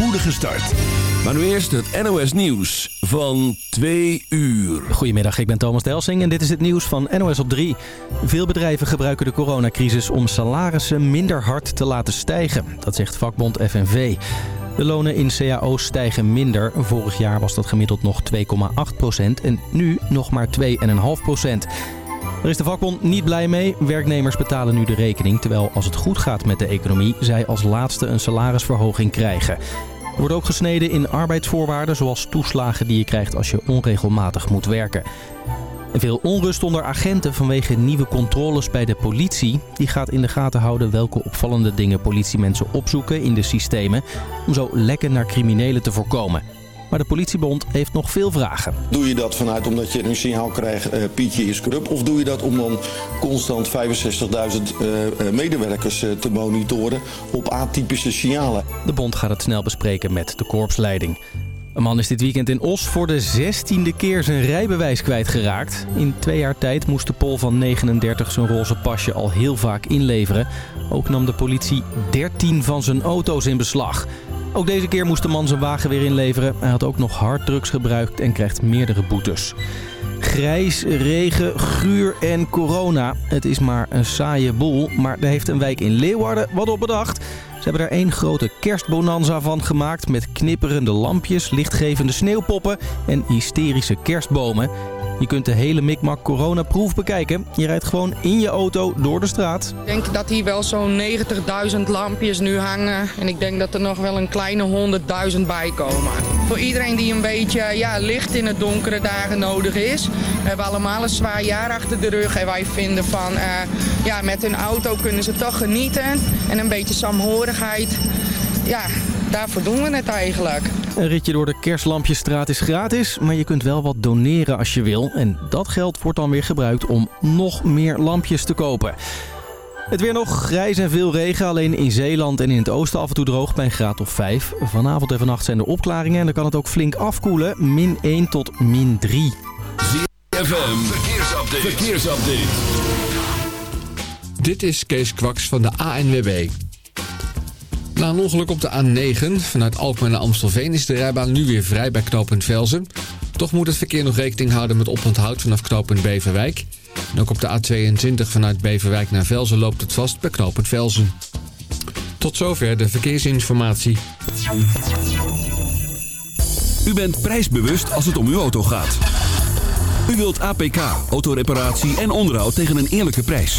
spoedige start. Maar nu eerst het NOS Nieuws van 2 uur. Goedemiddag, ik ben Thomas Delsing en dit is het nieuws van NOS op 3. Veel bedrijven gebruiken de coronacrisis om salarissen minder hard te laten stijgen. Dat zegt vakbond FNV. De lonen in cao's stijgen minder. Vorig jaar was dat gemiddeld nog 2,8% en nu nog maar 2,5% daar is de vakbond niet blij mee. Werknemers betalen nu de rekening, terwijl als het goed gaat met de economie... zij als laatste een salarisverhoging krijgen. Wordt ook gesneden in arbeidsvoorwaarden, zoals toeslagen die je krijgt als je onregelmatig moet werken. En veel onrust onder agenten vanwege nieuwe controles bij de politie. Die gaat in de gaten houden welke opvallende dingen politiemensen opzoeken in de systemen... om zo lekken naar criminelen te voorkomen. Maar de politiebond heeft nog veel vragen. Doe je dat vanuit omdat je een signaal krijgt, uh, Pietje is corrupt? Of doe je dat om dan constant 65.000 uh, medewerkers uh, te monitoren op atypische signalen? De bond gaat het snel bespreken met de korpsleiding. Een man is dit weekend in Os voor de zestiende keer zijn rijbewijs kwijtgeraakt. In twee jaar tijd moest de Pol van 39 zijn roze pasje al heel vaak inleveren. Ook nam de politie 13 van zijn auto's in beslag. Ook deze keer moest de man zijn wagen weer inleveren. Hij had ook nog harddrugs gebruikt en krijgt meerdere boetes. Grijs, regen, guur en corona. Het is maar een saaie boel, maar er heeft een wijk in Leeuwarden wat op bedacht. Ze hebben er één grote kerstbonanza van gemaakt met knipperende lampjes, lichtgevende sneeuwpoppen en hysterische kerstbomen. Je kunt de hele Mikmak coronaproef bekijken. Je rijdt gewoon in je auto door de straat. Ik denk dat hier wel zo'n 90.000 lampjes nu hangen. En ik denk dat er nog wel een kleine 100.000 bij komen. Voor iedereen die een beetje ja, licht in het donkere dagen nodig is. We hebben allemaal een zwaar jaar achter de rug. En wij vinden van, uh, ja, met hun auto kunnen ze toch genieten. En een beetje saamhorigheid. Ja, daarvoor doen we het eigenlijk. Een ritje door de Kerslampjesstraat is gratis, maar je kunt wel wat doneren als je wil. En dat geld wordt dan weer gebruikt om nog meer lampjes te kopen. Het weer nog grijs en veel regen. Alleen in Zeeland en in het oosten af en toe droog bij een graad of 5. Vanavond en vannacht zijn er opklaringen en dan kan het ook flink afkoelen. Min 1 tot min 3. ZFM, verkeersupdate. verkeersupdate. Dit is Kees Kwaks van de ANWB. Na een ongeluk op de A9 vanuit Alkmaar naar Amstelveen is de rijbaan nu weer vrij bij knooppunt Velzen. Toch moet het verkeer nog rekening houden met oponthoud vanaf knooppunt Beverwijk. En ook op de A22 vanuit Beverwijk naar Velzen loopt het vast bij knooppunt Velzen. Tot zover de verkeersinformatie. U bent prijsbewust als het om uw auto gaat. U wilt APK, autoreparatie en onderhoud tegen een eerlijke prijs.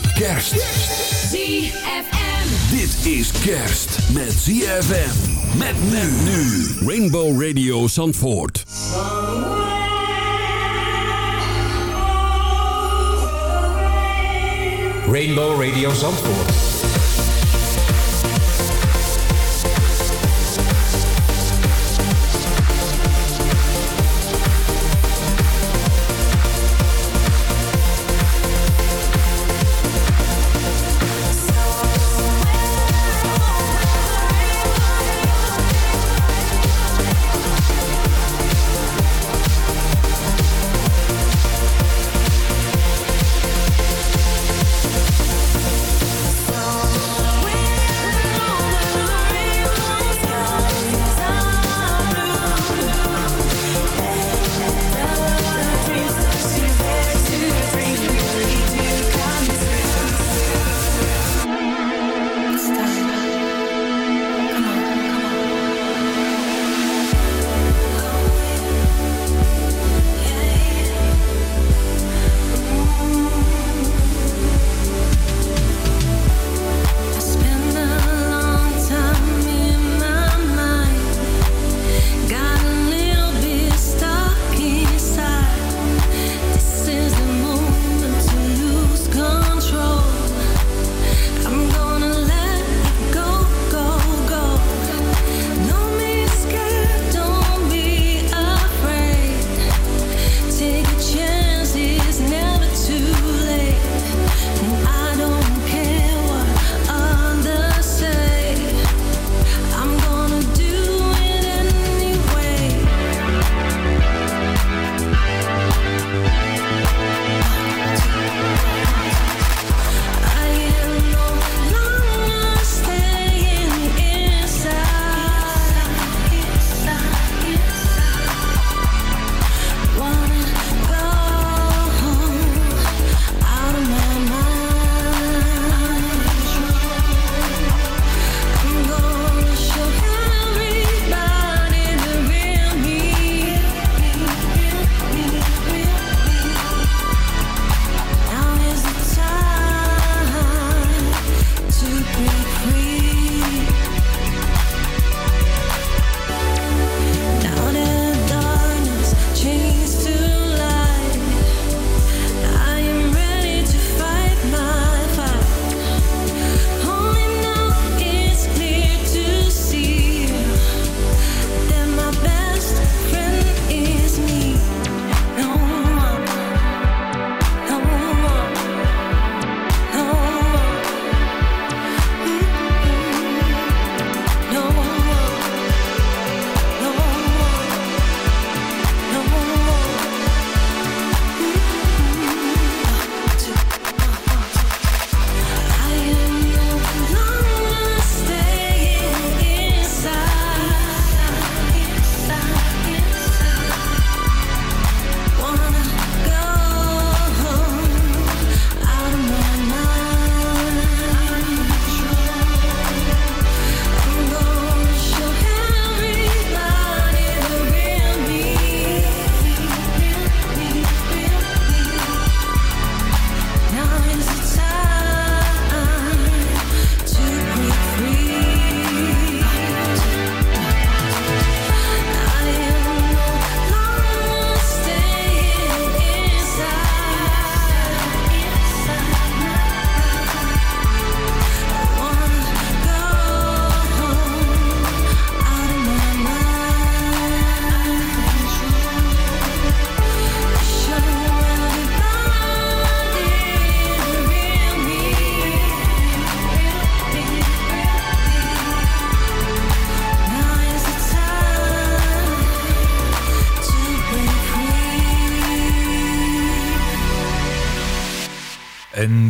Kerst. ZFM. Dit is kerst met ZFM. Met men nu. Rainbow Radio Zandvoort. Rainbow Radio Zandvoort.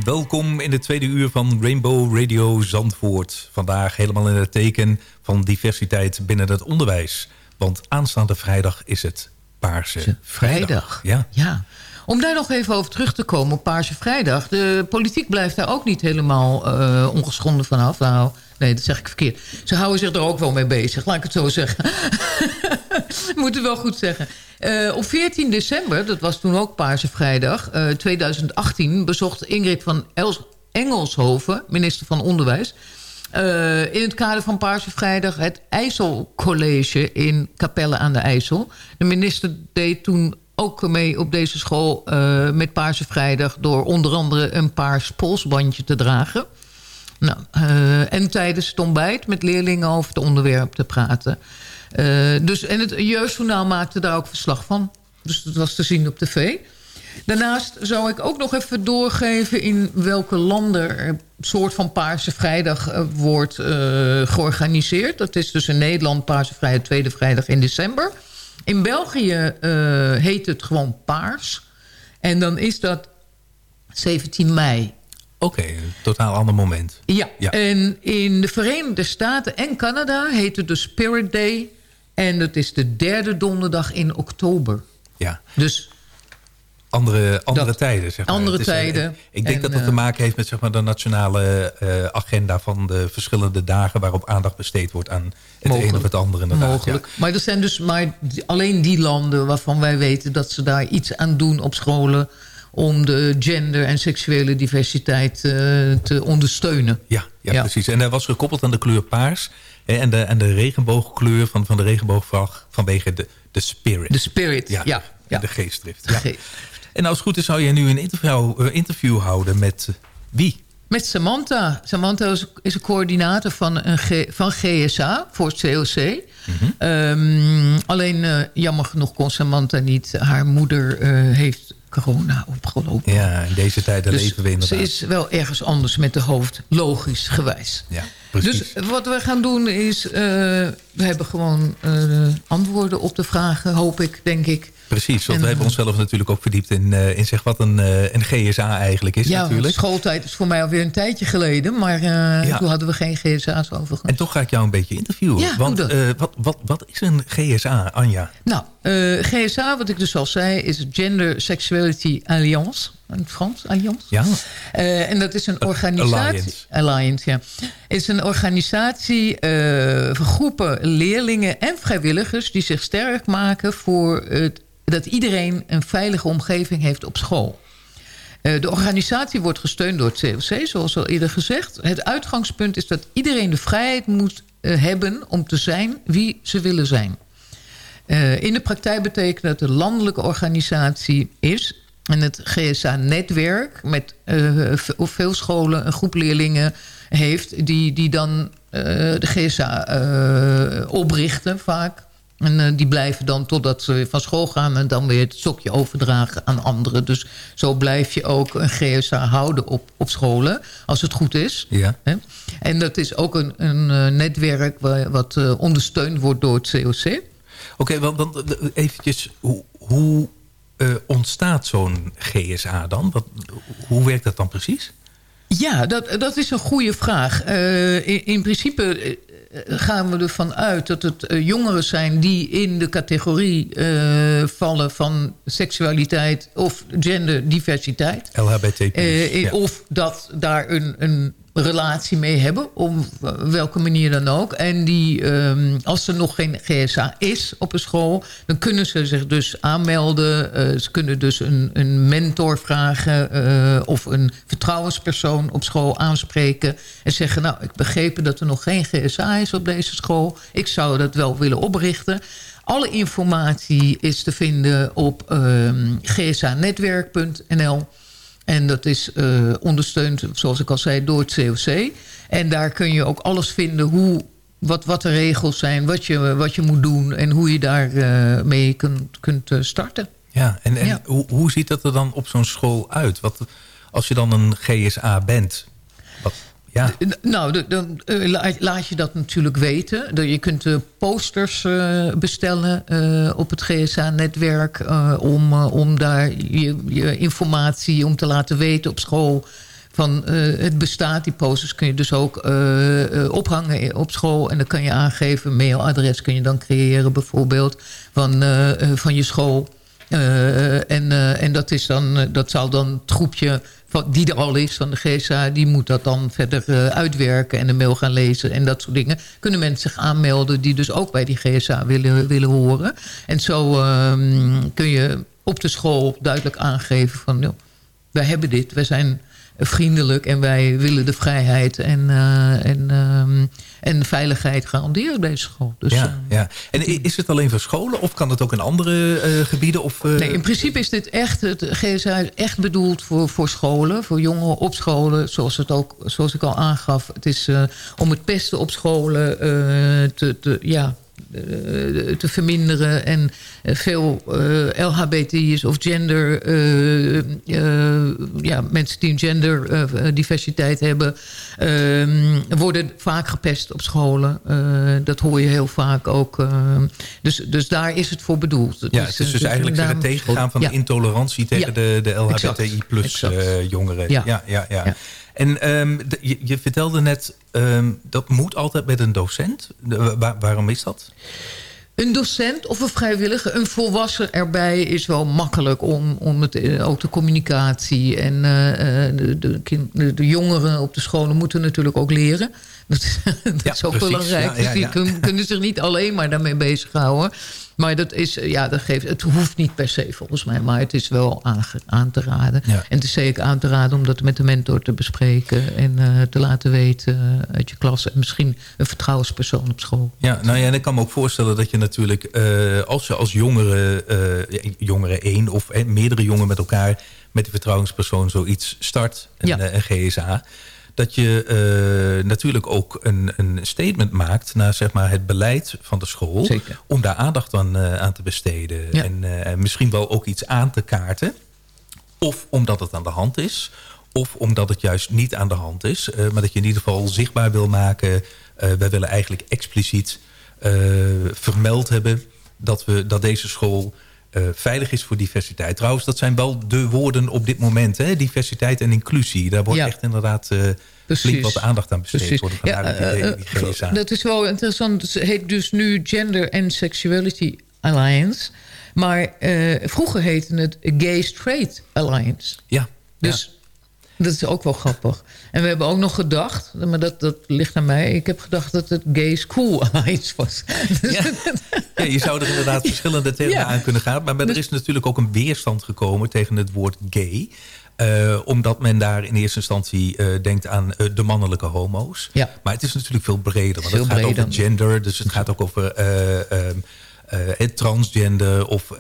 En welkom in de tweede uur van Rainbow Radio Zandvoort. Vandaag helemaal in het teken van diversiteit binnen het onderwijs. Want aanstaande vrijdag is het Paarse Vrijdag. Vrijdag. Ja. ja. Om daar nog even over terug te komen op Paarse Vrijdag. De politiek blijft daar ook niet helemaal uh, ongeschonden vanaf. Nou, nee, dat zeg ik verkeerd. Ze houden zich er ook wel mee bezig, laat ik het zo zeggen. Moet wel goed zeggen. Uh, op 14 december, dat was toen ook Paarse Vrijdag, uh, 2018... bezocht Ingrid van Els Engelshoven, minister van Onderwijs... Uh, in het kader van Paarse Vrijdag het IJsselcollege in Capelle aan de IJssel. De minister deed toen ook mee op deze school met Paarse Vrijdag... door onder andere een paars polsbandje te dragen. Nou, uh, en tijdens het ontbijt met leerlingen over het onderwerp te praten. dus, en het jeugdjournaal maakte daar ook verslag van. Dus dat was te zien op tv. Daarnaast zou ik ook nog even doorgeven... in welke landen er een soort van Paarse Vrijdag uh, wordt georganiseerd. Dat is dus in Nederland Paarse Vrijdag, tweede vrijdag in december. In België heet het gewoon Paars. En dan is dat 17 mei. Oké, okay, een totaal ander moment. Ja. ja, en in de Verenigde Staten en Canada heet het de Spirit Day. En dat is de derde donderdag in oktober. Ja. Dus andere, andere dat, tijden. Zeg maar. Andere is, tijden. Ik, ik denk en, dat dat te maken heeft met zeg maar, de nationale uh, agenda... van de verschillende dagen waarop aandacht besteed wordt aan het mogelijk, een of het andere. Inderdaad. Mogelijk. Ja. Maar er zijn dus maar alleen die landen waarvan wij weten... dat ze daar iets aan doen op scholen om de gender- en seksuele diversiteit uh, te ondersteunen. Ja, ja, ja, precies. En dat was gekoppeld aan de kleur paars... En, de, en de regenboogkleur van, van de regenboogvlag vanwege de, de spirit. De spirit, ja. ja. ja. De geestdrift. Ja. geest. En als het goed is zou je nu een interview, uh, interview houden met uh, wie? Met Samantha. Samantha is, is een coördinator van, een G, van GSA voor het COC. Mm -hmm. um, alleen uh, jammer genoeg kon Samantha niet. Haar moeder heeft corona opgelopen. Ja, in deze tijden dus leven we inderdaad. Ze is wel ergens anders met de hoofd, logisch gewijs. Ja, precies. Dus wat we gaan doen is... Uh, we hebben gewoon uh, antwoorden op de vragen, hoop ik, denk ik. Precies, want we hebben onszelf natuurlijk ook verdiept in, uh, in zeg wat een, een GSA eigenlijk is ja, natuurlijk. schooltijd is voor mij alweer een tijdje geleden, maar ja. toen hadden we geen GSA's overigens. En toch ga ik jou een beetje interviewen. Ja, want wat, wat, wat is een GSA, Anja? Nou, GSA, wat ik dus al zei, is Gender Sexuality Alliance. In Frans, Alliance. Ja. Uh, en dat is een organisatie... Alliance. Alliance, ja. Het is een organisatie uh, van groepen leerlingen en vrijwilligers... die zich sterk maken voor het, dat iedereen een veilige omgeving heeft op school. Uh, de organisatie wordt gesteund door het COC, zoals al eerder gezegd. Het uitgangspunt is dat iedereen de vrijheid moet hebben om te zijn wie ze willen zijn. in de praktijk betekent dat een landelijke organisatie is... En het GSA-netwerk met uh, veel scholen, een groep leerlingen heeft... die, die dan uh, de GSA uh, oprichten vaak. En die blijven dan totdat ze van school gaan... en dan weer het stokje overdragen aan anderen. Dus zo blijf je ook een GSA houden op, op scholen, als het goed is. Ja. En dat is ook een, een netwerk wat ondersteund wordt door het COC. Oké, okay, want, want eventjes, hoe... hoe uh, ontstaat zo'n GSA dan? Wat, hoe werkt dat dan precies? Ja, dat, dat is een goede vraag. Uh, in, in, principe uh, gaan we ervan uit dat het jongeren zijn... die in de categorie vallen van seksualiteit of genderdiversiteit. LHBT+. Ja. Of dat daar een... een relatie mee hebben, op welke manier dan ook. En die, um, als er nog geen GSA is op een school... dan kunnen ze zich dus aanmelden. Uh, ze kunnen dus een, een mentor vragen... Uh, of een vertrouwenspersoon op school aanspreken... en zeggen, nou, ik begrepen dat er nog geen GSA is op deze school. Ik zou dat wel willen oprichten. Alle informatie is te vinden op um, gsanetwerk.nl... En dat is uh, ondersteund, zoals ik al zei, door het COC. En daar kun je ook alles vinden hoe, wat, wat de regels zijn, wat je, wat je moet doen... en hoe je daarmee uh, mee kunt, kunt uh, starten. Ja, en, en ja. Hoe, hoe ziet dat er dan op zo'n school uit? Wat, als je dan een GSA bent, wat, Ja. Nou, de- dan eh, la- laat je dat natuurlijk weten. Je kunt eh, posters eh, bestellen eh, op het GSA-netwerk... eh, om, eh, om daar je, informatie om te laten weten op school... van eh, het bestaat. Die posters kun je dus ook eh, eh, ophangen op school. En dan kan je aangeven, mailadres kun je dan creëren bijvoorbeeld... van, eh, eh, van je school... Eh, en, eh, en dat, is dan, eh, dat zal dan het groepje die er al is van de GSA... die moet dat dan verder eh, uitwerken en de mail gaan lezen en dat soort dingen. Kunnen mensen zich aanmelden die dus ook bij die GSA willen, willen horen. En zo ehm, kun je op de school duidelijk aangeven van... joh, wij hebben dit, wij zijn vriendelijk en wij willen de vrijheid en, eh, en, ehm, en veiligheid garanderen deze school. Dus, ja, eh, ja. En is het alleen voor scholen of kan het ook in andere eh, gebieden? Of, Nee, in principe is dit echt, het GSA is echt bedoeld voor, voor scholen, voor jongeren op scholen, zoals, het ook, zoals ik al aangaf. Het is om het pesten op scholen te, te, ja, te verminderen en eh, veel eh LHBT'ers of gender, eh, eh, ja, mensen die een genderdiversiteit hebben, eh, worden vaak gepest op scholen. Eh, dat hoor je heel vaak ook. eh, dus, dus daar is het voor bedoeld. ja, het is dus eigenlijk weer het tegengaan van Ja. de intolerantie tegen Ja, de, de LHBTI plus eh, jongeren. Ja, ja. Ja. En ehm, je, je vertelde net, ehm, dat moet altijd met een docent. De- waarom is dat? Een docent of een vrijwilliger, een volwassen erbij is wel makkelijk om, om het, eh, ook de communicatie. En eh, eh, de, de, kind- de, jongeren op de scholen moeten natuurlijk ook leren. Dat is, dat Ja, is ook precies. belangrijk. Ja, ja, Dus die ja. kun- kunnen zich niet alleen maar daarmee bezighouden. Maar dat is, eh, ja, dat geeft, het hoeft niet per se volgens mij. Maar het is wel aange- aan te raden. Ja. En het is zeker aan te raden om dat met de mentor te bespreken. En eh, te laten weten eh, uit je klas. En misschien een vertrouwenspersoon op school. Ja, nou ja, en ik kan me ook voorstellen dat je natuurlijk... als je als jongere, jongere één of meerdere jongeren met elkaar... met die vertrouwenspersoon zoiets start, een, Ja. eh, een GSA... dat je eh, natuurlijk ook een, een statement maakt... naar zeg maar, het beleid van de school... Zeker. om daar aandacht aan, eh, aan te besteden. Ja. En eh, misschien wel ook iets aan te kaarten. Of omdat het aan de hand is... Of omdat het juist niet aan de hand is. maar dat je in ieder geval zichtbaar wil maken. wij willen eigenlijk expliciet vermeld hebben... Dat, we, dat deze school eh, veilig is voor diversiteit. Trouwens, dat zijn wel de woorden op dit moment. Hè? Diversiteit en inclusie. Daar wordt Ja. echt inderdaad eh, flink wat aandacht aan besteed. Worden, Ja, die, eh, dat is wel interessant. Het heet dus nu Gender and Sexuality Alliance. Maar vroeger heette het Gay Straight Alliance. ja, Dus dat is ook wel grappig. En we hebben ook nog gedacht, maar dat, dat ligt aan mij... ik heb gedacht dat het Gay School Alliance was. Dus Ja. Ja, je zou er inderdaad verschillende termen aan kunnen gaan. Maar er is natuurlijk ook een weerstand gekomen tegen het woord gay. Eh, omdat men daar in eerste instantie eh, denkt aan eh, de mannelijke homo's. Ja. Maar het is natuurlijk veel breder. Want het gaat breder. over gender. Dus het gaat ook over eh, ehm, eh, transgender of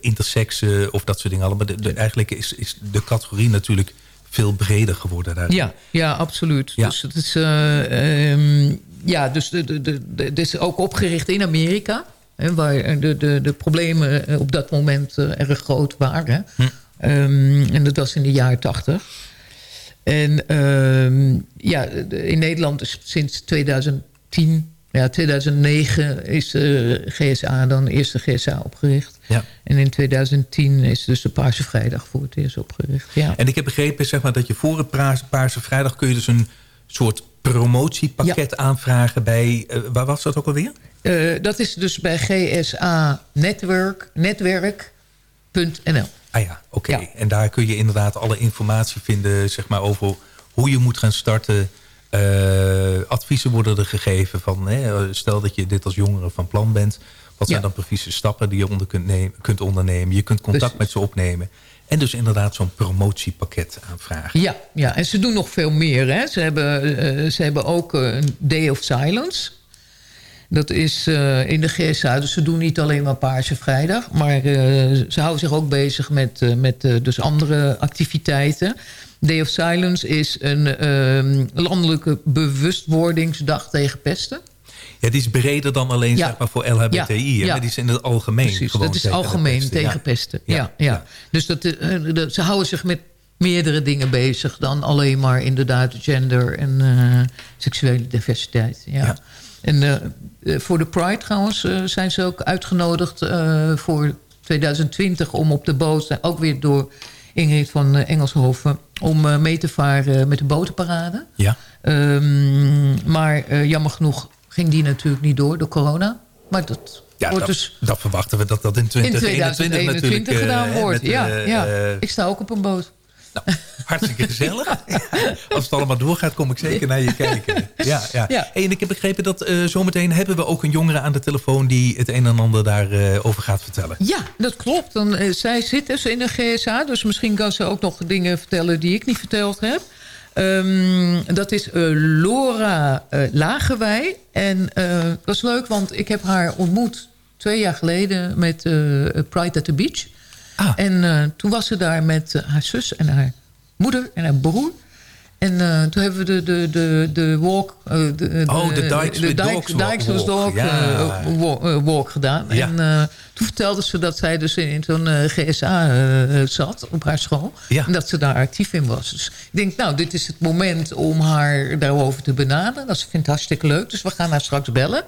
intersexen of dat soort dingen allemaal. De, de- eigenlijk is, is de categorie natuurlijk veel breder geworden. Ja, ja absoluut. Ja. Dus het is, eh, ehm, ja, dus de, de, de, de- het is ook opgericht in Amerika. Hè, waar de, de, de problemen eh, op dat moment eh, erg groot waren. Hm. Ehm, en dat was in de jaren tachtig. En ehm, ja, in Nederland is sinds 2010, ja, 2009 is eh, GSA dan de eerste GSA opgericht. Ja. En in 2010 is dus de Paarse Vrijdag voor het eerst opgericht. Ja. En ik heb begrepen zeg maar, dat je voor het Paarse, Paarse Vrijdag... kun je dus een soort promotiepakket aanvragen bij... eh, waar was dat ook alweer? Eh, dat is dus bij GSA Netwerk, netwerk.nl. Ah ja, oké. Ja. En daar kun je inderdaad alle informatie vinden zeg maar, over hoe je moet gaan starten. Eh, adviezen worden er gegeven van... Hè, stel dat je dit als jongere van plan bent... wat zijn Ja. dan precieze stappen die je onder kunt, nemen, kunt ondernemen? Je kunt contact met ze opnemen. En dus inderdaad zo'n promotiepakket aanvragen. Ja, ja, en ze doen nog veel meer. Hè. Ze, hebben, eh, ze hebben ook eh, een Day of Silence. Dat is in de GSA. Dus ze doen niet alleen maar Paarse Vrijdag. Maar ze houden zich ook bezig met, met dus andere activiteiten. Day of Silence is een ehm, landelijke bewustwordingsdag tegen pesten. Ja, die is breder dan alleen Ja. zeg maar, voor LHBTI. Ja, die is in het algemeen. Precies, gewoon dat is tegen algemeen pesten. tegen pesten. Ja, Ja. Dus dat, eh, ze houden zich met meerdere dingen bezig... dan alleen maar inderdaad gender en eh, seksuele diversiteit. Ja. En eh, voor de Pride trouwens zijn ze ook uitgenodigd voor 2020... om op de boot, ook weer door Ingrid van eh, Engelshoven... om eh, mee te varen met de botenparade. Ja. Ehm, maar eh, jammer genoeg ging die natuurlijk niet door, door corona. Maar dat Ja, dat, dus dat verwachten we dat dat in in 2021 natuurlijk 2021 gedaan wordt. met, ja, ja. ik sta ook op een boot. Nou, hartstikke gezellig. Als het allemaal doorgaat, kom ik zeker naar je kijken. Ja, ja. Ja. En ik heb begrepen dat eh, zometeen hebben we ook een jongere aan de telefoon... die het een en ander daarover over gaat vertellen. Ja, dat klopt. Dan, eh, zij zit dus in de GSA, dus misschien kan ze ook nog dingen vertellen die ik niet verteld heb. Ehm, dat is eh, Laura eh Lagewij. En eh, dat is leuk, want ik heb haar ontmoet twee jaar geleden met eh, Pride at the Beach. Ah. En eh, toen was ze daar met eh, haar zus en haar moeder en haar broer. En eh, toen hebben we de, de, de, de walk... de, Oh, de Dykes with walk. Ja. walk gedaan. Ja. En toen vertelde ze dat zij dus in, in zo'n GSA zat op haar school. Ja. En dat ze daar actief in was. Dus ik denk, nou, dit is het moment om haar daarover te benaderen. Dat ze vindt het hartstikke leuk. Dus we gaan haar straks bellen.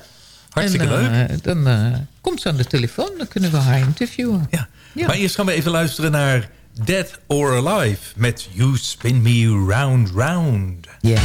Hartstikke en, eh, leuk. Dan eh, komt ze aan de telefoon. Dan kunnen we haar interviewen. Ja. Ja. Maar eerst gaan we even luisteren naar Dead or Alive... met You Spin Me Round Round. Ja.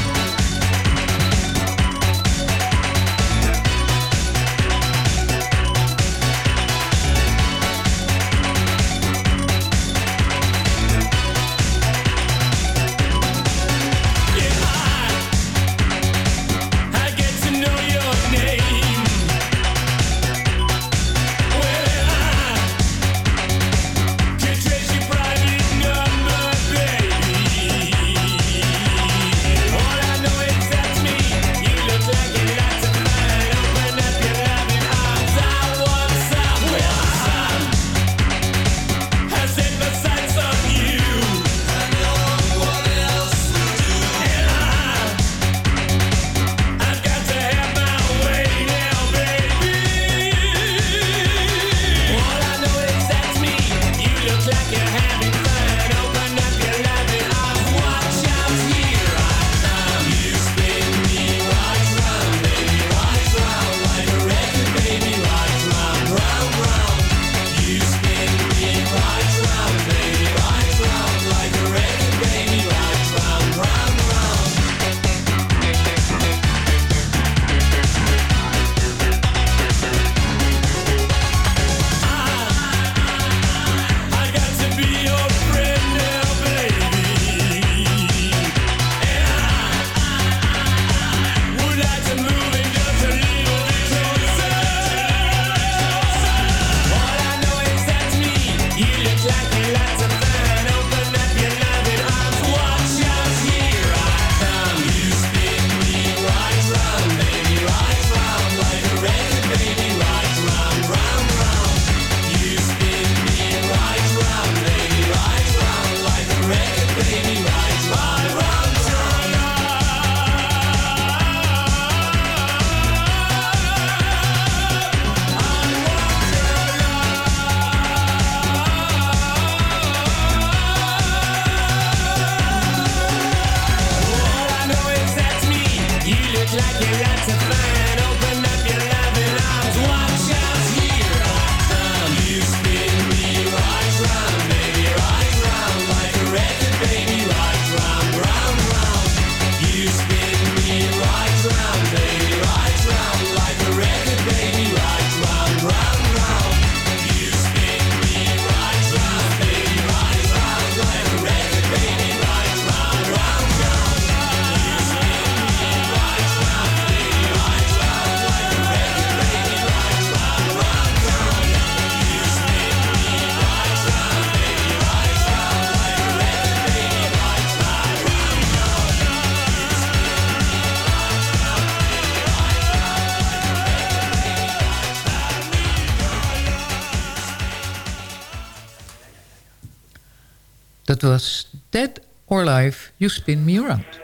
You Spin Me Around.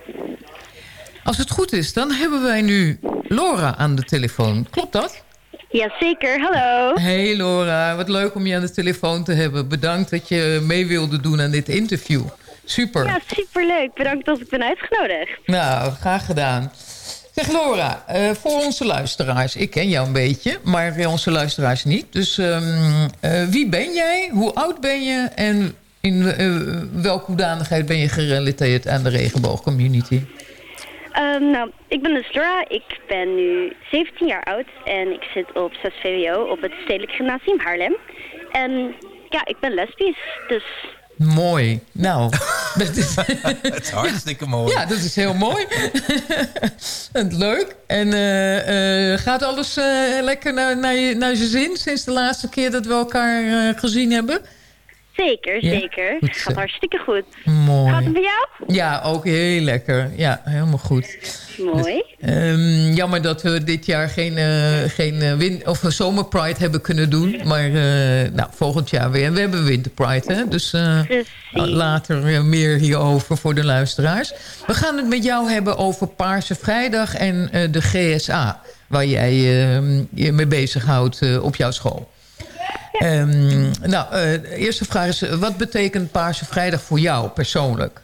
Als het goed is, dan hebben wij nu Laura aan de telefoon. Klopt dat? Jazeker, hallo. Hey Laura, wat leuk om je aan de telefoon te hebben. Bedankt dat je mee wilde doen aan dit interview. Super. Ja, superleuk. Bedankt dat ik ben uitgenodigd. Nou, graag gedaan. Zeg Laura, eh, voor onze luisteraars, ik ken jou een beetje, maar voor onze luisteraars niet. Dus ehm, eh, wie ben jij, hoe oud ben je en in eh, welke hoedanigheid ben je gerelateerd aan de regenboogcommunity? Ehm, nou, ik ben Laura. Ik ben nu 17 jaar oud en ik zit op 6 VWO op het Stedelijk Gymnasium Haarlem. En ja, ik ben lesbisch, dus Mooi. Nou, dat is, Het is hartstikke mooi. ja, dat is heel mooi. en leuk. En eh, eh, gaat alles eh, lekker naar, naar, je, naar je zin sinds de laatste keer dat we elkaar eh, gezien hebben? Zeker, Ja? zeker. Goed gaat hartstikke goed. Mooi. Gaat het bij jou? Ja, ook heel lekker. Ja, helemaal goed. Mooi. Ehm, jammer dat we dit jaar geen, eh, geen eh, win of een zomerpride hebben kunnen doen. Maar eh, nou, volgend jaar weer. En we hebben winterpride, hè? Dus later meer hierover voor de luisteraars. We gaan het met jou hebben over Paarse Vrijdag en de GSA. Waar jij eh, je mee bezighoudt op jouw school. Ehm, nou, eh, eerste vraag is, wat betekent Paarse Vrijdag voor jou persoonlijk?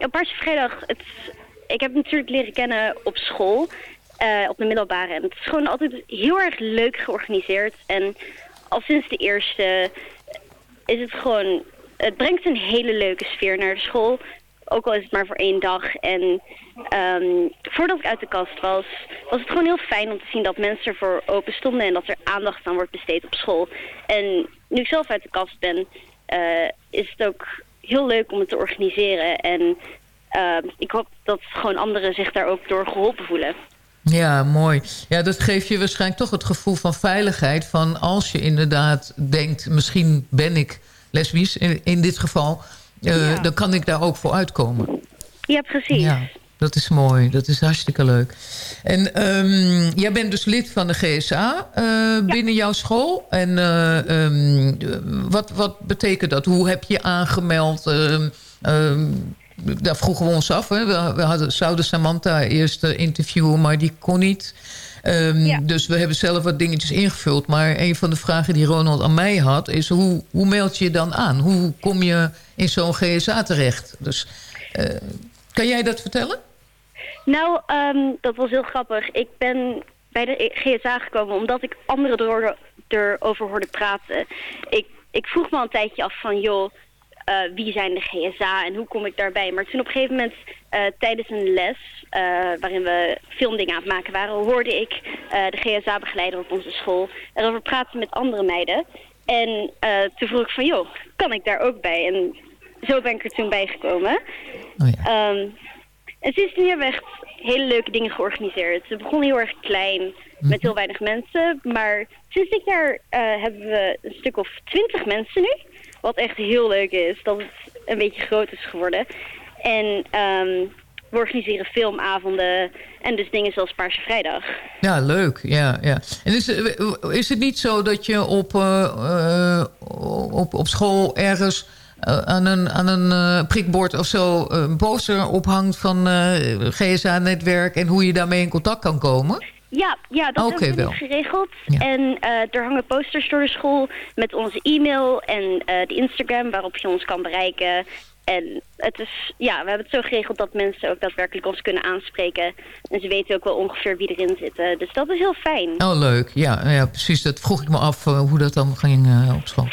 Ja, Paarse Vrijdag, het, ik heb natuurlijk leren kennen op school, eh, op de middelbare. En het is gewoon altijd heel erg leuk georganiseerd. En al sinds de eerste is het gewoon... Het brengt een hele leuke sfeer naar de school. Ook al is het maar voor één dag. En ehm, voordat ik uit de kast was, was het gewoon heel fijn om te zien dat mensen ervoor open stonden. En dat er aandacht aan wordt besteed op school. En nu ik zelf uit de kast ben, eh, is het ook heel leuk om het te organiseren. En ehm, ik hoop dat gewoon anderen zich daar ook door geholpen voelen. Ja, mooi. Ja, dat geeft je waarschijnlijk toch het gevoel van veiligheid. Van als je inderdaad denkt, misschien ben ik lesbisch in, in dit geval. Eh, Ja. Dan kan ik daar ook voor uitkomen. Ja, precies. Ja, dat is mooi. Dat is hartstikke leuk. En ehm, jij bent dus lid van de GSA eh, binnen jouw school. En eh, ehm, wat, wat betekent dat? Hoe heb je aangemeld? Ehm, daar vroegen we ons af. Hè? We, we hadden, zouden Samantha eerst interviewen, maar die kon niet. Ehm, Ja. Dus we hebben zelf wat dingetjes ingevuld. Maar een van de vragen die Ronald aan mij had... is hoe, hoe meld je je dan aan? Hoe kom je in zo'n GSA terecht? Dus eh, kan jij dat vertellen? Nou, ehm, dat was heel grappig. Ik ben bij de GSA gekomen omdat ik anderen er, erover hoorde praten. Ik, ik vroeg me al een tijdje af van, joh, eh, wie zijn de GSA en hoe kom ik daarbij? Maar toen op een gegeven moment eh, tijdens een les, eh, waarin we filmdingen aan het maken waren, hoorde ik eh, de GSA-begeleider op onze school erover praten met andere meiden. En eh, toen vroeg ik van, joh, kan ik daar ook bij? En zo ben ik er toen bij gekomen. Oh ja. Ehm, en sindsdien hebben we echt hele leuke dingen georganiseerd. Het begon heel erg klein, met heel weinig mensen. Maar sinds dit jaar hebben we een stuk of twintig mensen nu. Wat echt heel leuk is, dat het een beetje groot is geworden. En ehm, we organiseren filmavonden en dus dingen zoals Paarse Vrijdag. Ja, leuk. Ja, ja. En is, is het niet zo dat je op, eh, eh, op, op school ergens eh, aan een, aan een prikbord of zo een poster ophangt van GSA-netwerk en hoe je daarmee in contact kan komen? Ja, ja dat Oké, hebben we geregeld. Ja. En er hangen posters door de school met onze e-mail en de Instagram waarop je ons kan bereiken. En het is, ja, we hebben het zo geregeld dat mensen ook daadwerkelijk ons kunnen aanspreken. En ze weten ook wel ongeveer wie erin zitten. Dus dat is heel fijn. Oh, leuk. Ja, ja precies. Dat vroeg ik me af eh, hoe dat dan ging eh, op school.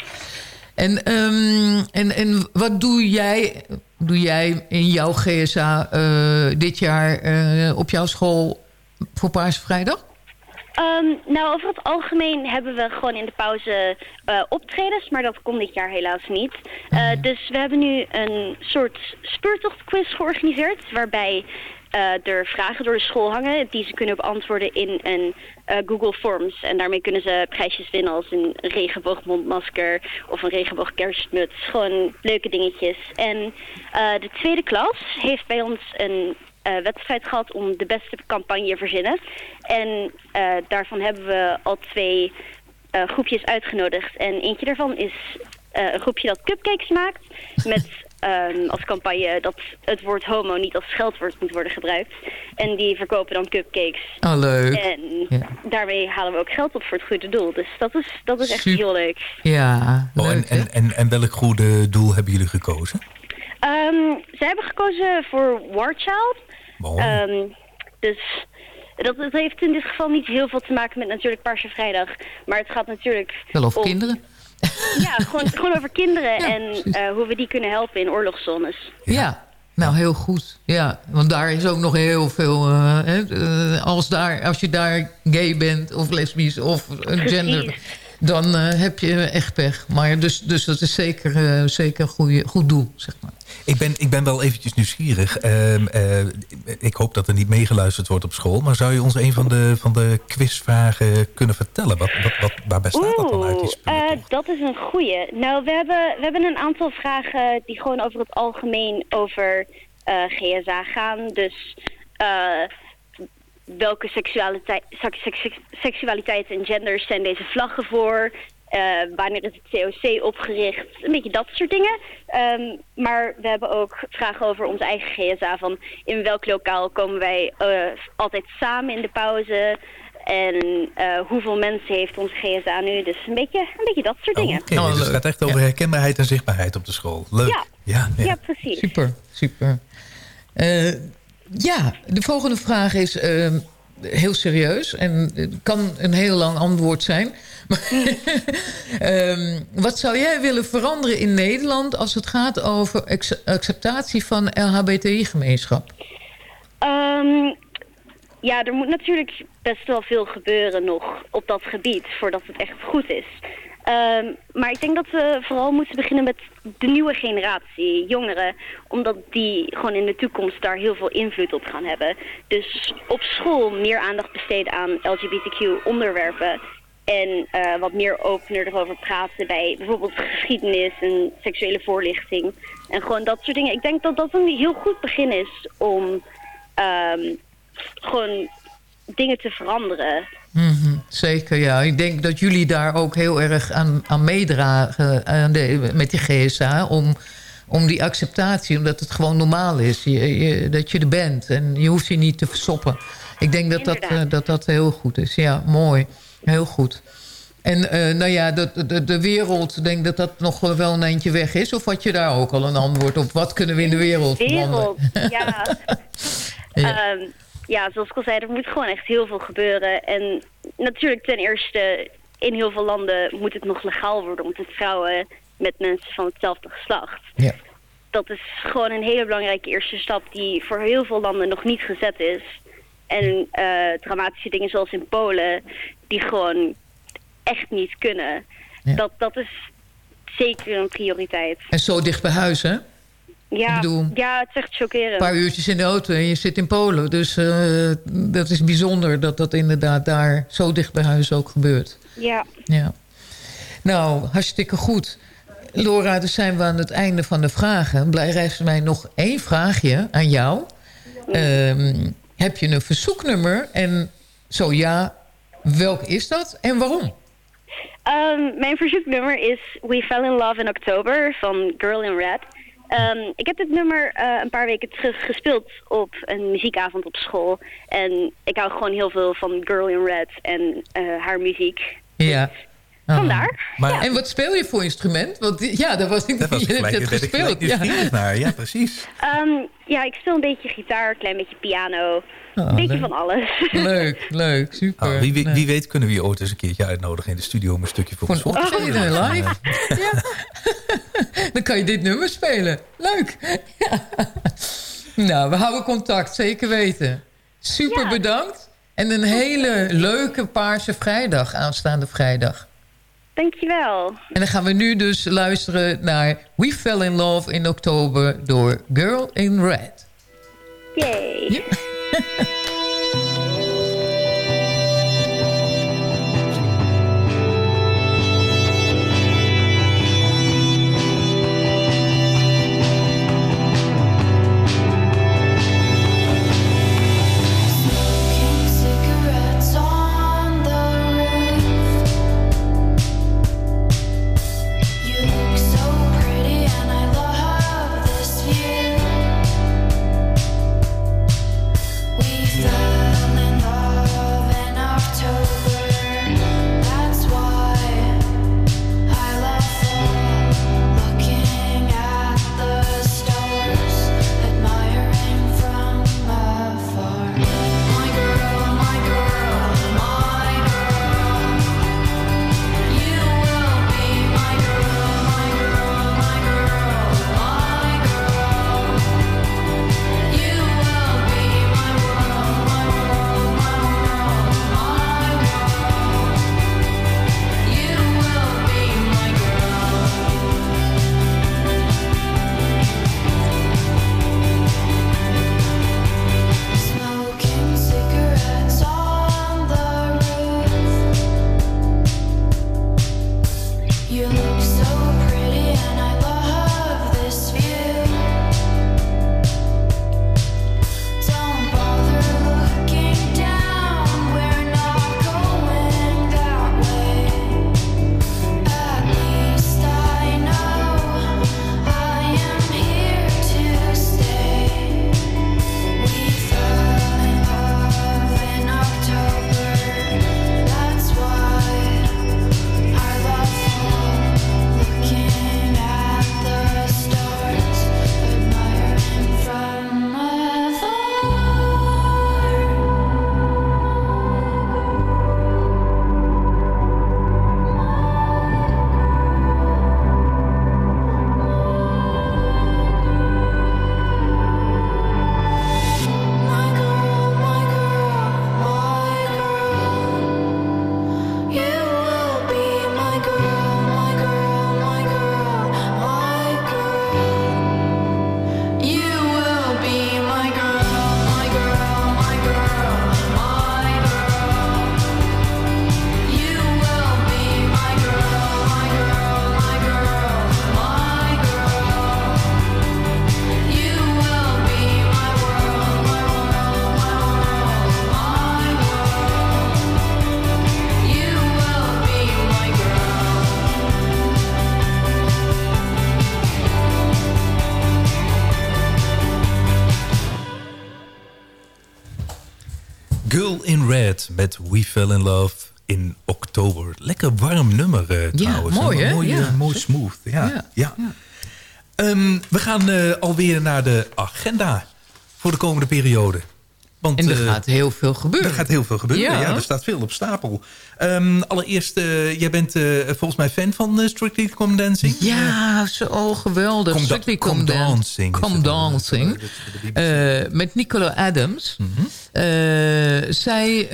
En, ehm, en, en wat doe jij, doe jij in jouw GSA eh, dit jaar eh, op jouw school voor Paarse Vrijdag? Ehm, nou, over het algemeen hebben we gewoon in de pauze eh, optredens, maar dat kon dit jaar helaas niet. Eh, dus we hebben nu een soort speurtochtquiz georganiseerd, waarbij eh, er vragen door de school hangen die ze kunnen beantwoorden in een Google Forms. En daarmee kunnen ze prijsjes winnen als een regenboogmondmasker of een regenboogkerstmuts. Gewoon leuke dingetjes. En de tweede klas heeft bij ons een wedstrijd gehad om de beste campagne verzinnen. En eh, daarvan hebben we al twee eh, groepjes uitgenodigd. En eentje daarvan is eh, een groepje dat cupcakes maakt. Met ehm, als campagne dat het woord homo niet als scheldwoord moet worden gebruikt. En die verkopen dan cupcakes. Oh, leuk. En Ja. daarmee halen we ook geld op voor het goede doel. Dus dat is, dat is echt Super. heel leuk. Ja, Oh, en, en, en, en welk goede doel hebben jullie gekozen? Ehm, ze hebben gekozen voor War Ehm, dus dat, dat heeft in dit geval niet heel veel te maken met natuurlijk Paarse Vrijdag. Maar het gaat natuurlijk Wel over om- kinderen. Ja, gewoon, gewoon over kinderen Ja, en eh, hoe we die kunnen helpen in oorlogszones. Ja. Nou, heel goed. Ja, want daar is ook nog heel veel... eh, hè, eh, als, daar, als je daar gay bent of lesbisch of een gender... dan eh, heb je echt pech. Maar dus, dus dat is zeker, eh, zeker een goeie, goed doel, zeg maar. Ik ben, ik ben wel eventjes nieuwsgierig. Ehm, eh, ik hoop dat er niet meegeluisterd wordt op school. Maar zou je ons een van de, van de quizvragen kunnen vertellen? Wat, wat, wat, waar bestaat dat dan uit? Die eh, dat is een goeie. Nou, we hebben, we hebben een aantal vragen die gewoon over het algemeen over eh, GSA gaan. Dus eh, welke seksualiteit, sek- sek- sek- seksualiteit en genders zijn deze vlaggen voor? Eh, wanneer is het COC opgericht? Een beetje dat soort dingen. Ehm, maar we hebben ook vragen over onze eigen GSA. Van in welk lokaal komen wij eh, altijd samen in de pauze? En eh, hoeveel mensen heeft onze GSA nu? Dus een beetje, een beetje dat soort Oh, dingen. Oké, Oh, dus het gaat echt over herkenbaarheid en zichtbaarheid op de school. Leuk. Ja. Ja, ja. Ja, precies. Super, super. Eh, ja, de volgende vraag is eh, heel serieus. En het kan een heel lang antwoord zijn. Ehm, wat zou jij willen veranderen in Nederland... als het gaat over acceptatie van LHBTI-gemeenschap? Ehm, ja, er moet natuurlijk best wel veel gebeuren nog op dat gebied voordat het echt goed is. Ehm, maar ik denk dat we vooral moeten beginnen met de nieuwe generatie, jongeren. Omdat die gewoon in de toekomst daar heel veel invloed op gaan hebben. Dus op school meer aandacht besteden aan LGBTQ-onderwerpen. En eh, wat meer opener erover praten bij bijvoorbeeld geschiedenis en seksuele voorlichting. En gewoon dat soort dingen. Ik denk dat dat een heel goed begin is om ehm, gewoon dingen te veranderen. Mhm, zeker, ja. Ik denk dat jullie daar ook heel erg aan, aan meedragen aan de, met die GSA... Om, om die acceptatie, omdat het gewoon normaal is. Je, je- dat je er bent en je hoeft je niet te verstoppen. Ik denk dat dat, eh, dat dat heel goed is. Ja, mooi. Heel goed. En eh, nou ja, de, de, de wereld, denk dat dat nog wel een eindje weg is. Of had je daar ook al een antwoord op? Wat kunnen we in de wereld veranderen? Wereld, ja. Ja. Ehm, ja, zoals ik al zei, er moet gewoon echt heel veel gebeuren. En natuurlijk ten eerste, in heel veel landen moet het nog legaal worden om te trouwen met mensen van hetzelfde geslacht. Ja. Dat is gewoon een hele belangrijke eerste stap die voor heel veel landen nog niet gezet is. En eh, dramatische dingen zoals in Polen, die gewoon echt niet kunnen. Ja. Dat, dat is zeker een prioriteit. En zo dicht bij huis, hè? Ja, Ik bedoel, ja het is echt chockerend. Een paar uurtjes in de auto en je zit in Polen. Dus eh, dat is bijzonder dat dat inderdaad daar zo dicht bij huis ook gebeurt. Ja. Ja. Nou, hartstikke goed. Laura, dus zijn we aan het einde van de vragen. Blijft mij nog één vraagje aan jou. Ehm, heb je een verzoeknummer? En zo ja, welk is dat en waarom? Ehm, mijn verzoeknummer is We Fell in Love in October van Girl in Red. Ehm, ik heb dit nummer eh, een paar weken terug gespeeld op een muziekavond op school. En ik hou gewoon heel veel van Girl in Red en eh, haar muziek. Ja. Ah. Vandaar. Maar En wat speel je voor instrument? Want ja, dat was ik dat was je hebt gelijk, ik gelijk gespeeld. Ja. naar. Ja, precies. Ehm, ja, ik speel een beetje gitaar, een klein beetje piano. Ah, een beetje leuk. van alles. Leuk, leuk, super. Ah, wie, wie, Nee. wie weet kunnen we je ooit eens een keertje uitnodigen in de studio om een stukje voor Voor ons een op te spelen. live. Ja. Dan kan je dit nummer spelen. Leuk. Ja. Nou, we houden contact, zeker weten. Super Ja. bedankt. En een hele leuke Paarse Vrijdag, aanstaande vrijdag. Dankjewel. En dan gaan we nu dus luisteren naar We Fell in Love in oktober door Girl in Red. Yay. met We Fell in Love in oktober. Lekker warm nummer eh, trouwens. mooi, hè? Mooi, Ja. mooi smooth. Ja, Ja, ja. Ehm, we gaan eh, alweer naar de agenda voor de komende periode. Want, En er eh, gaat heel veel gebeuren. Er gaat heel veel gebeuren. Ja, Ja. er staat veel op stapel. Ehm, allereerst, eh, jij bent eh, volgens mij fan van Strictly Come Dancing. Ja, zo geweldig. Come da- Strictly Come Come, Dan- Dancing Come. Dancing. Met Nicola Adams. Mhm. Zij,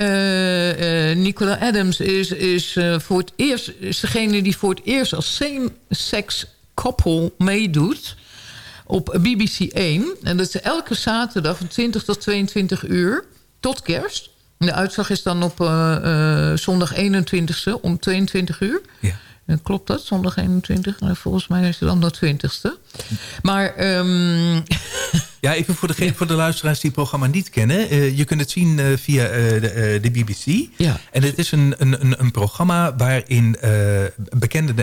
Nicola Adams is, is voor het eerst... is degene die voor het eerst als same-sex couple meedoet... op BBC 1. En dat is elke zaterdag van 20 tot 22 uur. Tot kerst. En de uitslag is dan op eh, eh, zondag 21ste om 22 uur. Ja. Eh, Klopt dat? Zondag 21? Nou, volgens mij is het dan de 20ste. Maar ehm, Ja, even voor, degene, voor de luisteraars die het programma niet kennen. Eh, je kunt het zien eh, via eh, de, de BBC. Ja. En het is een, een, een, programma waarin bekende,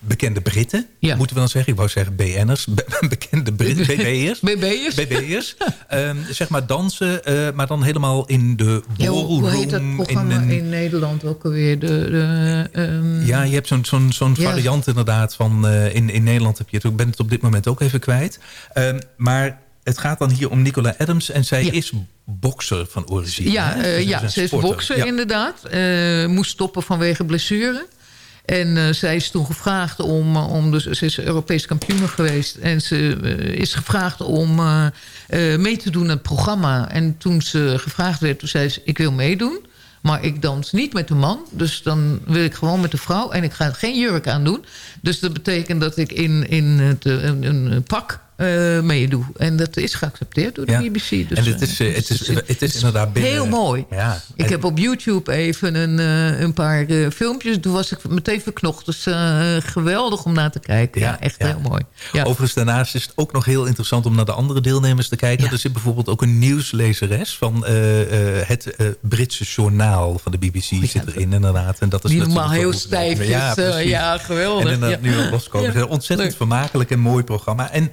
bekende Britten... Ja. moeten we dan zeggen, ik wou zeggen BN'ers... be- bekende Britten, BB'ers... BB'ers. BB'ers, ehm, zeg maar dansen, maar dan helemaal in de ja, hoe, ballroom. heet dat programma in, in, Nederland ook alweer? De, de, ehm, Ja, je hebt zo'n zo'n zo'n Ja. variant inderdaad van... in, in Nederland heb je het, ik ben het op dit moment ook even kwijt. Ehm, maar het gaat dan hier om Nicola Adams... en zij Ja. is bokser van origine. Ja, hè? eh, Dus ja ze is sporter. bokser Ja. inderdaad. Eh, moest stoppen vanwege blessure. En eh, zij is toen gevraagd om, om dus, ze is Europees kampioen geweest. En ze is gevraagd om mee te doen aan het programma. En toen ze gevraagd werd, toen zei ze, ik wil meedoen. Maar ik dans niet met de man. Dus dan wil ik gewoon met de vrouw. En ik ga geen jurk aan doen. Dus dat betekent dat ik in, in het, eh, een, een pak eh meedoe. En dat is geaccepteerd door de Ja. BBC. Dus, en het is, eh, eh, het is, het is inderdaad binnen... Heel mooi. Ja. Ik En- heb op YouTube even een, eh, een paar eh, filmpjes. Toen was ik meteen verknocht. Dus eh, geweldig om naar te kijken. Ja, echt heel mooi. Ja. Overigens, daarnaast is het ook nog heel interessant om naar de andere deelnemers te kijken. Er zit bijvoorbeeld ook een nieuwslezeres van eh, eh, het eh, Britse journaal van de BBC zit erin inderdaad. En dat is Die normaal heel stijf is. Ja, eh, geweldig. En inderdaad nu al loskomen. Ontzettend Leuk. vermakelijk en mooi programma. En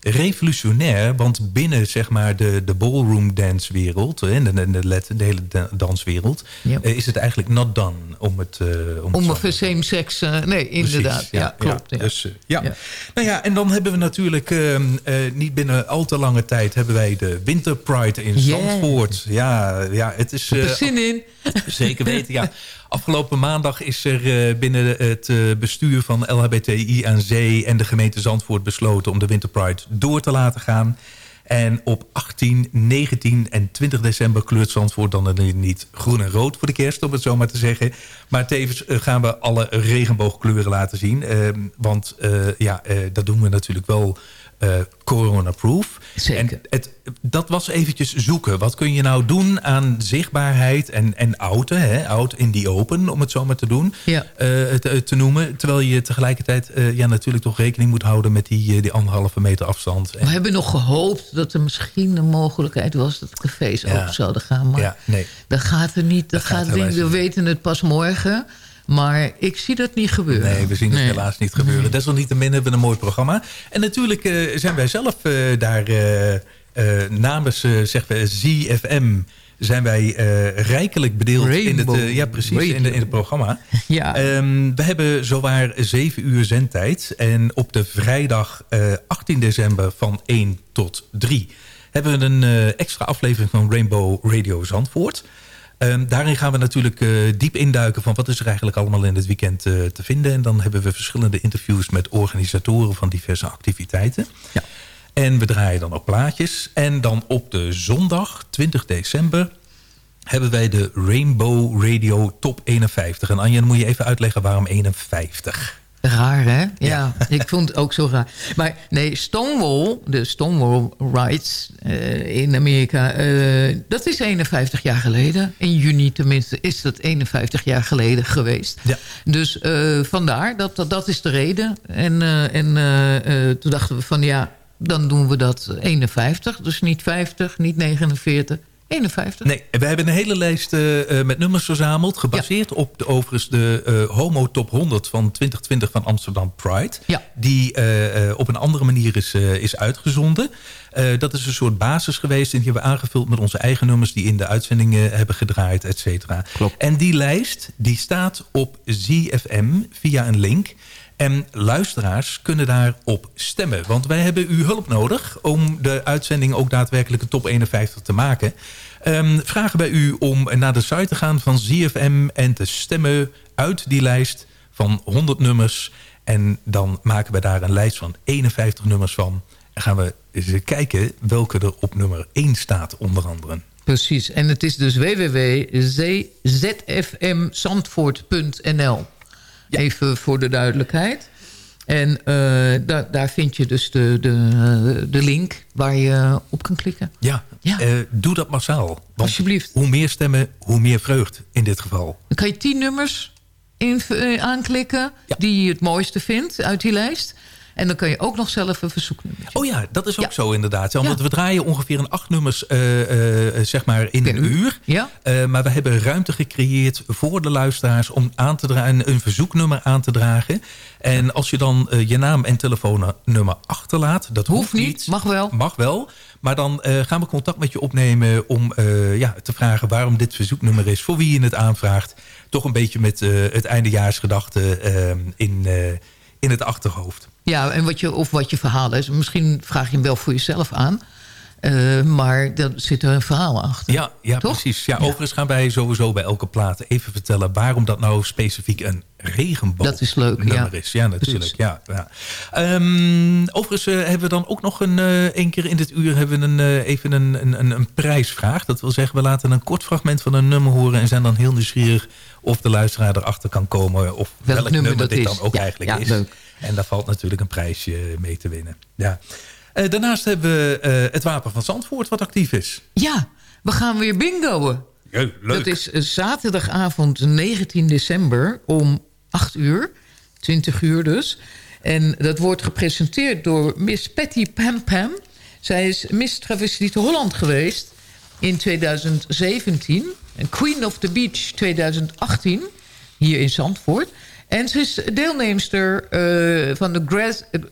revolutionair, want binnen zeg maar, de, de ballroom dancewereld... en de, de, de, de hele da- danswereld... Ja. eh, is het eigenlijk not done om het, eh, om het Om een same seks. eh, nee, inderdaad. Precies, ja, klopt. Ja. Dus, ja. Nou ja, en dan hebben we natuurlijk ehm, eh, niet binnen al te lange tijd... hebben wij de Winter Pride in Yeah. Zandvoort. Ja, ja, het is... Zin in? Zeker weten, ja. Afgelopen maandag is er eh, binnen het eh, bestuur van LHBTI aan Zee... en de gemeente Zandvoort besloten om de Winter Pride door te laten gaan. En op 18, 19 en 20 december kleurt Zandvoort dan niet groen en rood voor de kerst... om het zo maar te zeggen. Maar tevens eh, gaan we alle regenboogkleuren laten zien. Eh, want eh, ja, eh, dat doen we natuurlijk wel eh, corona-proof. Zeker. En het, dat was eventjes zoeken. Wat kun je nou doen aan zichtbaarheid en, en outen, hè? out in the open, om het zo maar te doen, Ja. eh, te, te noemen. Terwijl je tegelijkertijd eh, ja, natuurlijk toch rekening moet houden met die, eh, die anderhalve meter afstand. We hebben nog gehoopt dat er misschien een mogelijkheid was... dat cafés Ja. open zouden gaan. Maar ja, nee. dat gaat er niet. Dat, gaat gaat helaas niet. We weten het pas morgen. Maar ik zie dat niet gebeuren. Nee, we zien het Nee. helaas niet gebeuren. Desalniettemin hebben we een mooi programma. En natuurlijk eh, zijn wij zelf eh, daar eh, namens zeg maar, ZFM... zijn wij rijkelijk bedeeld in het, ja, precies, in, de, in het programma. Ja. Ehm, we hebben zowaar 7 uur zendtijd. En op de vrijdag eh, 18 december van 1 tot 3... hebben we een extra aflevering van Rainbow Radio Zandvoort... Ehm, daarin gaan we natuurlijk eh, diep induiken van wat is er eigenlijk allemaal in het weekend eh, te vinden. En dan hebben we verschillende interviews met organisatoren van diverse activiteiten. Ja. En we draaien dan ook plaatjes. En dan op de zondag, 20 december, hebben wij de Rainbow Radio Top 51. En Anja, dan moet je even uitleggen waarom 51. Raar, hè? Ja, ik vond het ook zo raar. Maar nee, Stonewall, de Stonewall Rights eh, in Amerika... eh, dat is 51 jaar geleden. In juni tenminste is dat 51 jaar geleden geweest. Ja. Dus eh, vandaar, dat, dat, dat is de reden. En, en toen dachten we van ja, dan doen we dat 51. Dus niet 50, niet 49, 51. Nee, we hebben een hele lijst eh, eh, met nummers verzameld. Gebaseerd op de, overigens de eh, Homo Top 100 van 2020 van Amsterdam Pride. Ja. Die op een andere manier is, is uitgezonden. Dat is een soort basis geweest. En die hebben we aangevuld met onze eigen nummers... die in de uitzendingen hebben gedraaid, et cetera. Klopt. En die lijst die staat op ZFM via een link... En luisteraars kunnen daarop stemmen. Want wij hebben uw hulp nodig om de uitzending ook daadwerkelijk een top 51 te maken. Ehm, vragen wij u om naar de site te gaan van ZFM en te stemmen uit die lijst van 100 nummers. En dan maken we daar een lijst van 51 nummers van. En gaan we eens kijken welke er op nummer 1 staat onder andere. Precies, en het is dus www.zfmzandvoort.nl. Even voor de duidelijkheid. En eh, da daar vind je dus de, de, de link waar je op kan klikken. Ja, Ja. eh, doe dat massaal. Want Alsjeblieft. hoe meer stemmen, hoe meer vreugd in dit geval. Dan kan je tien nummers in, eh, aanklikken Ja. die je het mooiste vindt uit die lijst. En dan kan je ook nog zelf een verzoeknummer. Oh ja, dat is ook Ja. zo inderdaad. Want Ja. we draaien ongeveer een acht nummers eh, eh, zeg maar in Per een uur. uur. Ja. Eh, maar we hebben ruimte gecreëerd voor de luisteraars... om aan te dragen, een verzoeknummer aan te dragen. En als je dan eh, je naam en telefoonnummer achterlaat... dat hoeft, Hoeft niet, mag wel. Mag wel. Maar dan eh, gaan we contact met je opnemen... om eh, ja, te vragen waarom dit verzoeknummer is... voor wie je het aanvraagt. Toch een beetje met eh, het eindejaarsgedachte eh, in, eh, in het achterhoofd. Ja, en wat je, of wat je verhaal is. Misschien vraag je hem wel voor jezelf aan. Eh, maar daar zit er een verhaal achter. Ja, ja Toch? precies. Ja, Overigens gaan wij sowieso bij elke plaat even vertellen... waarom dat nou specifiek een regenboog Dat is leuk, ja. is. Ja, natuurlijk. Precies. Ja, ja. Ehm, overigens eh, hebben we dan ook nog een, eh één keer in dit uur... hebben we een, eh, even een, een, een, een prijsvraag. Dat wil zeggen, we laten een kort fragment van een nummer horen... en zijn dan heel nieuwsgierig of de luisteraar erachter kan komen... of welk, nummer nummer, dat dit is. dan ook Ja, eigenlijk ja, is. leuk. En daar valt natuurlijk een prijsje mee te winnen. Ja. Eh, daarnaast hebben we eh, het Wapen van Zandvoort wat actief is. Ja, we gaan weer bingoen. Ja, leuk. Dat is eh, zaterdagavond 19 december om 8 uur. 20 uur dus. En dat wordt gepresenteerd door Miss Patty Pam Pam. Zij is Miss Travestiet Holland geweest in 2017. En Queen of the Beach 2018 hier in Zandvoort. En ze is deelnemster eh, van de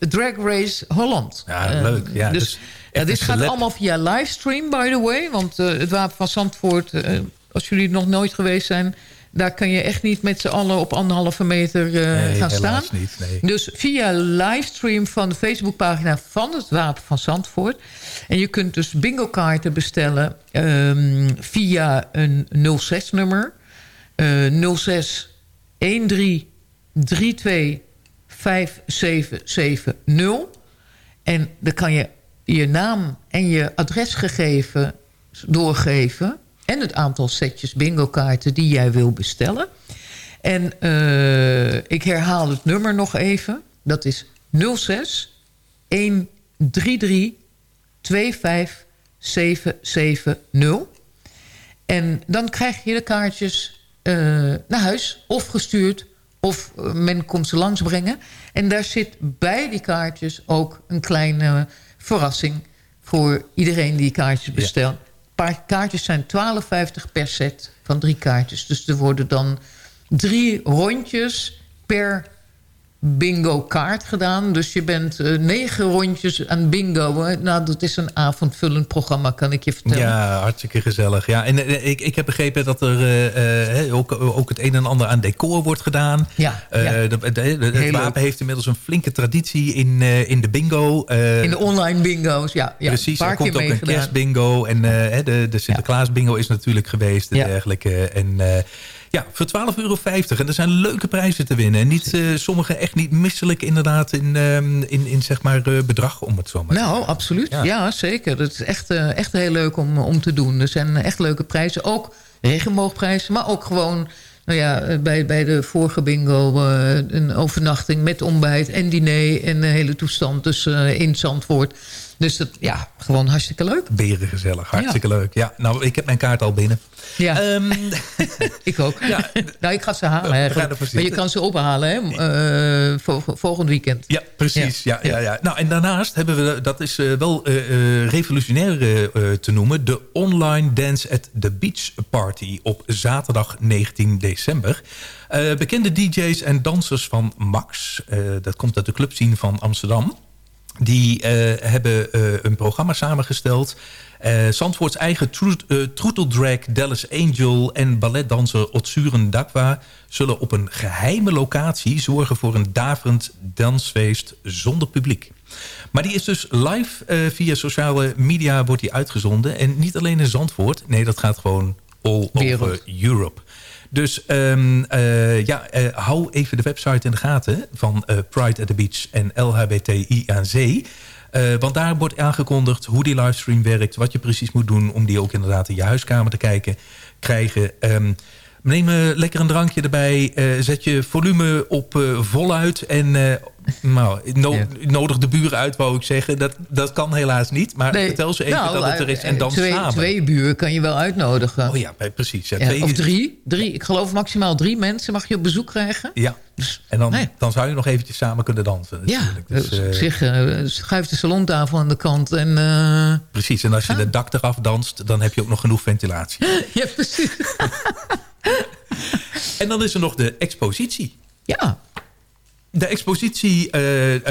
Drag Race Holland. Ja, Eh, leuk. Ja, dus, dus ja, dit gaat allemaal via livestream, by the way. Want eh, het Wapen van Zandvoort, als jullie nog nooit geweest zijn... daar kan je echt niet met z'n allen op anderhalve meter eh, Nee, gaan staan. niet, nee. Dus via livestream van de Facebookpagina van het Wapen van Zandvoort. En je kunt dus bingo-kaarten bestellen ehm, via een 06-nummer. eh 06 13 32 5770. En dan kan je je naam en je adresgegeven doorgeven... en het aantal setjes bingo-kaarten die jij wil bestellen. En eh, ik herhaal het nummer nog even. Dat is 06 13 2525770. En dan krijg je de kaartjes eh, naar huis of gestuurd... of eh, men komt ze langsbrengen. En daar zit bij die kaartjes ook een kleine verrassing... voor iedereen die kaartjes bestelt. Paar kaartjes zijn 12,50 per set van drie kaartjes. Dus er worden dan drie rondjes per bingo kaart gedaan. Dus je bent eh, negen rondjes aan bingo. Hè. Nou, dat is een avondvullend programma, kan ik je vertellen. Ja, hartstikke gezellig. Ja, en eh, ik, ik heb begrepen dat er eh, ook, ook het een en ander aan decor wordt gedaan. Ja, ja. de- de- de- het wapen leuk. heeft inmiddels een flinke traditie in, in de bingo. In de online bingo's, ja. ja Precies, er komt ook een kerstbingo. En de, de Sinterklaas bingo is natuurlijk geweest. En dergelijke. En ja, voor 12,50 euro. En er zijn leuke prijzen te winnen. En niet, eh, sommige echt niet misselijk inderdaad in, ehm, in, in zeg maar eh, bedrag, om het zo maar te Nou, absoluut. Ja. Ja, zeker. Dat is echt, eh, echt heel leuk om, om te doen. Er zijn echt leuke prijzen. Ook regenboogprijzen, maar ook gewoon... Nou ja, bij, bij de vorige bingo een overnachting met ontbijt en diner... en een hele toestand dus, in Zandvoort. Dus dat, ja, gewoon hartstikke leuk. Beren gezellig, hartstikke leuk. Ja, nou, ik heb mijn kaart al binnen. Ja, Ehm, ik ook. ja, Nou, ik ga ze halen eigenlijk. Maar je kan ze ophalen, hè? eh, vol- volgend weekend. Ja, precies. Ja. Ja, ja, Nou, en daarnaast hebben we, dat is eh, wel eh, revolutionair te noemen... de Online Dance at the Beach Party op zaterdag 19 december. Bekende DJ's en dansers van Max, dat komt uit de clubscene van Amsterdam... die eh, hebben eh, een programma samengesteld... Eh Zandvoorts eigen troet, troeteldrag Dallas Angel en balletdanser Otsuren Dakwa... zullen op een geheime locatie zorgen voor een daverend dansfeest zonder publiek. Maar die is dus live via sociale media wordt die uitgezonden. En niet alleen in Zandvoort. Nee, dat gaat gewoon all Wereld. over Europe. Dus ehm, eh, ja, eh, hou even de website in de gaten van eh, Pride at the Beach en LHBTI aan Zee. Want daar wordt aangekondigd hoe die livestream werkt. Wat je precies moet doen om die ook inderdaad in je huiskamer te kijken, krijgen. Ehm, neem eh, lekker een drankje erbij. eh, zet je volume op eh, voluit. En nou, no- Ja. nodig de buren uit, wou ik zeggen. Dat, dat kan helaas niet. Maar Nee, vertel ze even nou, dat het er is en dan twee, samen. Twee buren kan je wel uitnodigen. Oh ja, precies. Ja, Ja, twee- of drie. drie. Ik geloof maximaal drie mensen mag je op bezoek krijgen. Ja, Dus, en dan, nee. dan zou je nog eventjes samen kunnen dansen. Ja. Dus, dus op zich schuif de salontafel aan de kant. En, precies, en als je het dak eraf danst, dan heb je ook nog genoeg ventilatie. ja, precies. en dan is er nog de expositie. Ja, De expositie, eh, eh,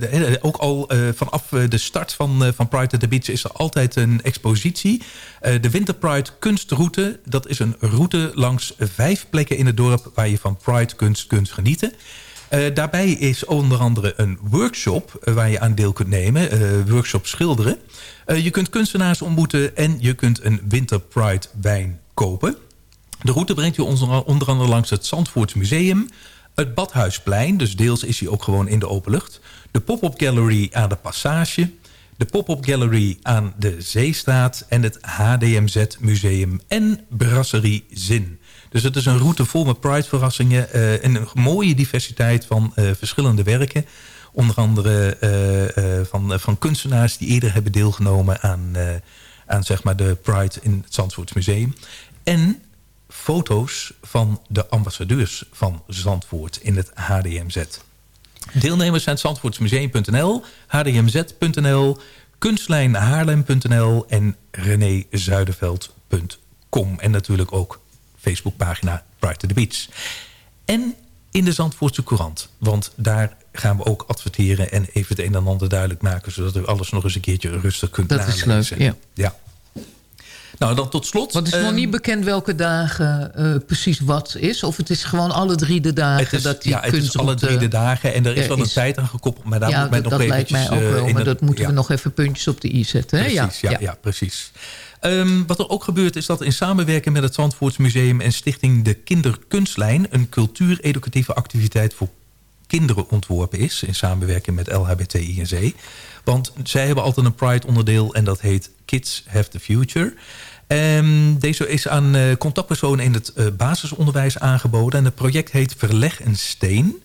de- ook al eh, vanaf de start van, van Pride at the Beach... is er altijd een expositie. De Winter Pride kunstroute, dat is een route langs vijf plekken in het dorp... waar je van Pride kunst kunt genieten. Daarbij is onder andere een workshop waar je aan deel kunt nemen. workshop schilderen. Je kunt kunstenaars ontmoeten en je kunt een Winter Pride wijn kopen. De route brengt u onder, andere langs het Zandvoorts Museum... het Badhuisplein, dus deels is hij ook gewoon in de open lucht... de pop-up gallery aan de Passage... de pop-up gallery aan de Zeestraat... en het HDMZ Museum en Brasserie Zin. Dus het is een route vol met Pride-verrassingen... eh, en een mooie diversiteit van eh, verschillende werken... Onder andere eh, van, kunstenaars die eerder hebben deelgenomen aan, aan zeg maar de Pride in het Zandvoorts Museum. En foto's van de ambassadeurs van Zandvoort in het HDMZ. Deelnemers zijn zandvoortsmuseum.nl, hdmz.nl, kunstlijnhaarlem.nl en renézuiderveld.com. En natuurlijk ook Facebookpagina Pride to the Beach. En in de Zandvoortse Courant. Want daar gaan we ook adverteren en even het een en ander duidelijk maken... zodat u alles nog eens een keertje rustig kunt Dat is nalezen. leuk, ja. ja. Nou, dan tot slot. want het is nog ehm, niet bekend welke dagen eh, precies wat is. Of het is gewoon alle drie de dagen Het is, dat die ja, het is alle drie de dagen. En er is wel een tijd aan gekoppeld. Maar daar ja, moet men nog dat lijkt eventjes... mij ook eh, wel. in Maar dat moeten ja. we nog even puntjes op de i zetten. Hè? Precies, ja, ja, precies. Ehm, wat er ook gebeurt is dat in samenwerking met het Zandvoorts Museum... en stichting De Kinderkunstlijn... een cultuur-educatieve activiteit voor kinderen ontworpen is... in samenwerking met LHBTI Want zij hebben altijd een Pride-onderdeel... en dat heet Kids Have the Future... Ehm, deze is aan eh, contactpersonen in het eh, basisonderwijs aangeboden. En het project heet Verleg een Steen.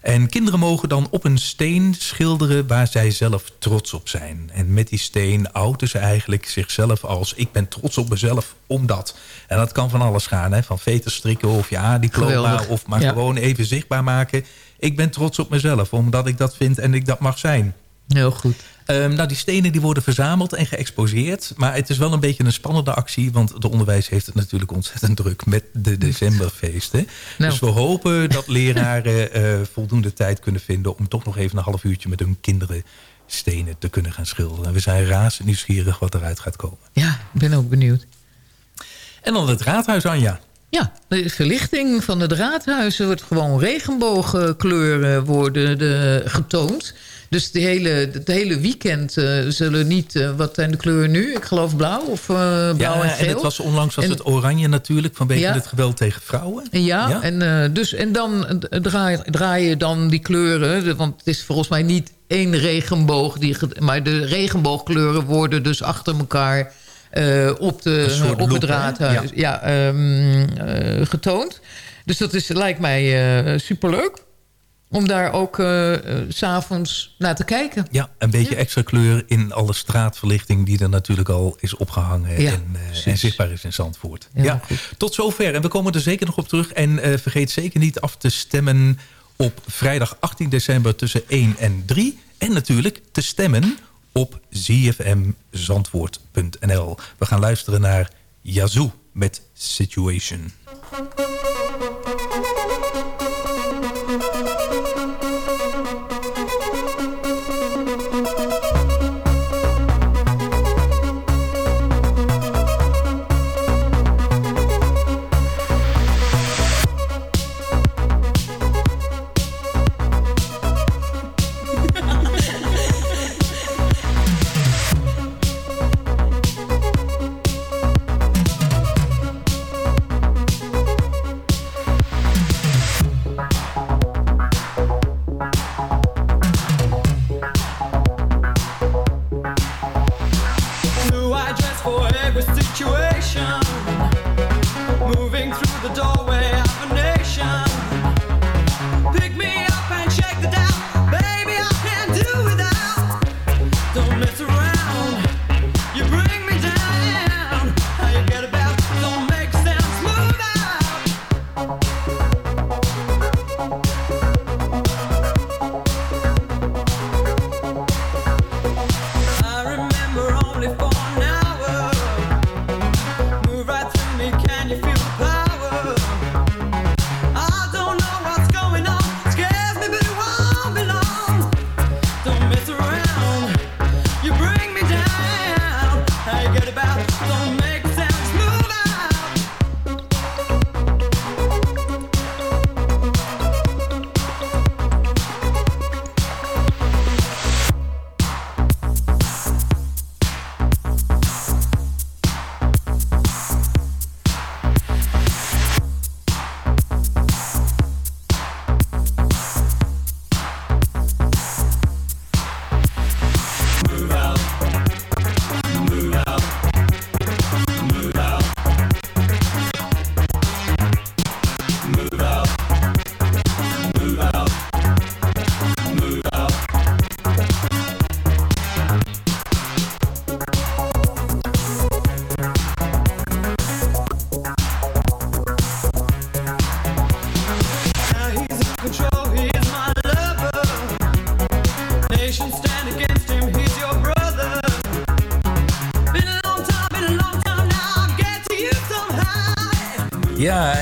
En kinderen mogen dan op een steen schilderen waar zij zelf trots op zijn. En met die steen outen ze eigenlijk zichzelf als... ik ben trots op mezelf omdat. En dat kan van alles gaan, hè? van veterstrikken of ja, diploma... Of maar Ja. gewoon even zichtbaar maken. Ik ben trots op mezelf, omdat ik dat vind en ik dat mag zijn. Heel goed. Ehm, nou, die stenen die worden verzameld en geëxposeerd. Maar het is wel een beetje een spannende actie... want de onderwijs heeft het natuurlijk ontzettend druk met de decemberfeesten. Nou. Dus we hopen dat leraren eh, voldoende tijd kunnen vinden... om toch nog even een half uurtje met hun kinderen stenen te kunnen gaan schilderen. En we zijn razend nieuwsgierig wat eruit gaat komen. Ja, ik ben ook benieuwd. En dan het raadhuis, Anja. Ja, de verlichting van het raadhuis wordt gewoon regenboogkleuren worden de, getoond. Dus de hele, het hele weekend eh, zullen niet... eh, wat zijn de kleuren nu? Ik geloof blauw of eh, blauw ja, en geel. en het was onlangs was En- het oranje natuurlijk... vanwege Ja. het geweld tegen vrouwen. Ja, Ja. En, dus, en dan draai, draai je dan die kleuren. Want het is volgens mij niet één regenboog. Die, maar de regenboogkleuren worden dus achter elkaar op, de, op loop, het raadhuis ja. ehm, eh, getoond. Dus dat is, lijkt mij superleuk. Om daar ook s s'avonds naar te kijken. Ja, een beetje extra kleur in alle straatverlichting... die er natuurlijk al is opgehangen Ja, en, eh, en zichtbaar is in Zandvoort. Ja, tot zover. En we komen er zeker nog op terug. En vergeet zeker niet af te stemmen op vrijdag 18 december tussen 1 en 3. En natuurlijk te stemmen op zfmzandvoort.nl. We gaan luisteren naar Yazoo met Situation.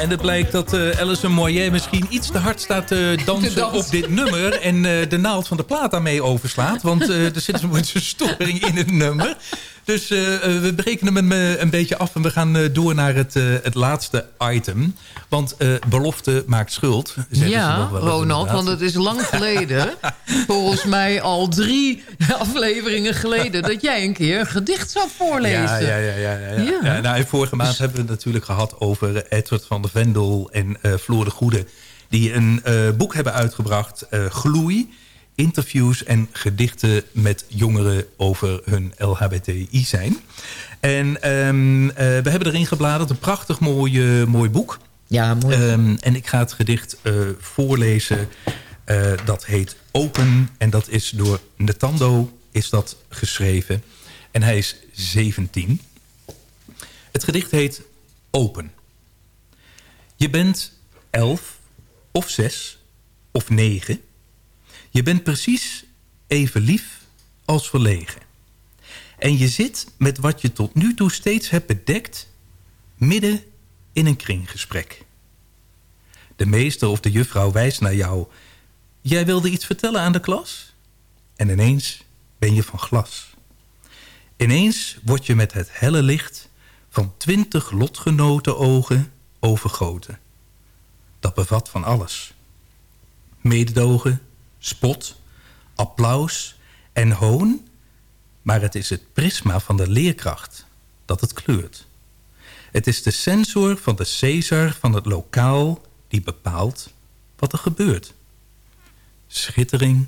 En het blijkt dat eh Alison Moyer misschien iets te hard staat te dansen Te dansen. op dit nummer. En eh, de naald van de plaat daarmee overslaat. Want eh, er zit een storing in het nummer. Dus eh, eh, we berekenen hem eh, een beetje af. En we gaan eh, door naar het, eh, het laatste item. Want eh, belofte maakt schuld. zeggen ze Ja, wel Ronald, inderdaad. want het is lang geleden. volgens mij al drie afleveringen geleden... dat jij een keer een gedicht zou voorlezen. Ja, ja, ja. ja, ja, ja. Ja. ja nou, en vorige maand hebben we het natuurlijk gehad over eh, Edward van der Vendel en eh, Floor de Goede. Die een boek hebben uitgebracht, Gloei. Interviews en gedichten met jongeren over hun LHBTI zijn. En ehm, eh, we hebben erin gebladerd, een prachtig mooi, eh, mooi boek. Ja, mooi. Ehm, en ik ga het gedicht eh, voorlezen Eh, dat heet Open en dat is door Netando is dat geschreven. En hij is 17. Het gedicht heet Open. Je bent elf of zes of negen. Je bent precies even lief als verlegen. En je zit met wat je tot nu toe steeds hebt bedekt... midden in een kringgesprek. De meester of de juffrouw wijst naar jou. Jij wilde iets vertellen aan de klas? En ineens ben je van glas. Ineens word je met het helle licht... van twintig lotgenoten ogen overgoten. Dat bevat van alles. Mededogen, spot, applaus en hoon... maar het is het prisma van de leerkracht dat het kleurt. Het is de sensor van de Caesar van het lokaal die bepaalt wat er gebeurt. Schittering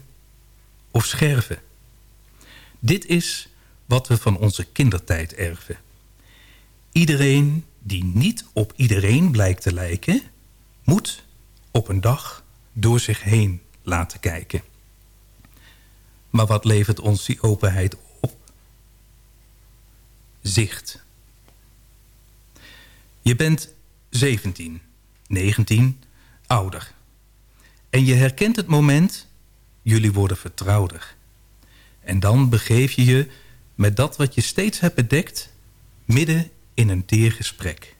of scherven. Dit is wat we van onze kindertijd erven. Iedereen die niet op iedereen blijkt te lijken... moet op een dag door zich heen laten kijken. Maar wat levert ons die openheid op? Zicht. Je bent 17, 19, ouder. En je herkent het moment, jullie worden vertrouwder. En dan begeef je je met dat wat je steeds hebt bedekt... midden in een teer gesprek.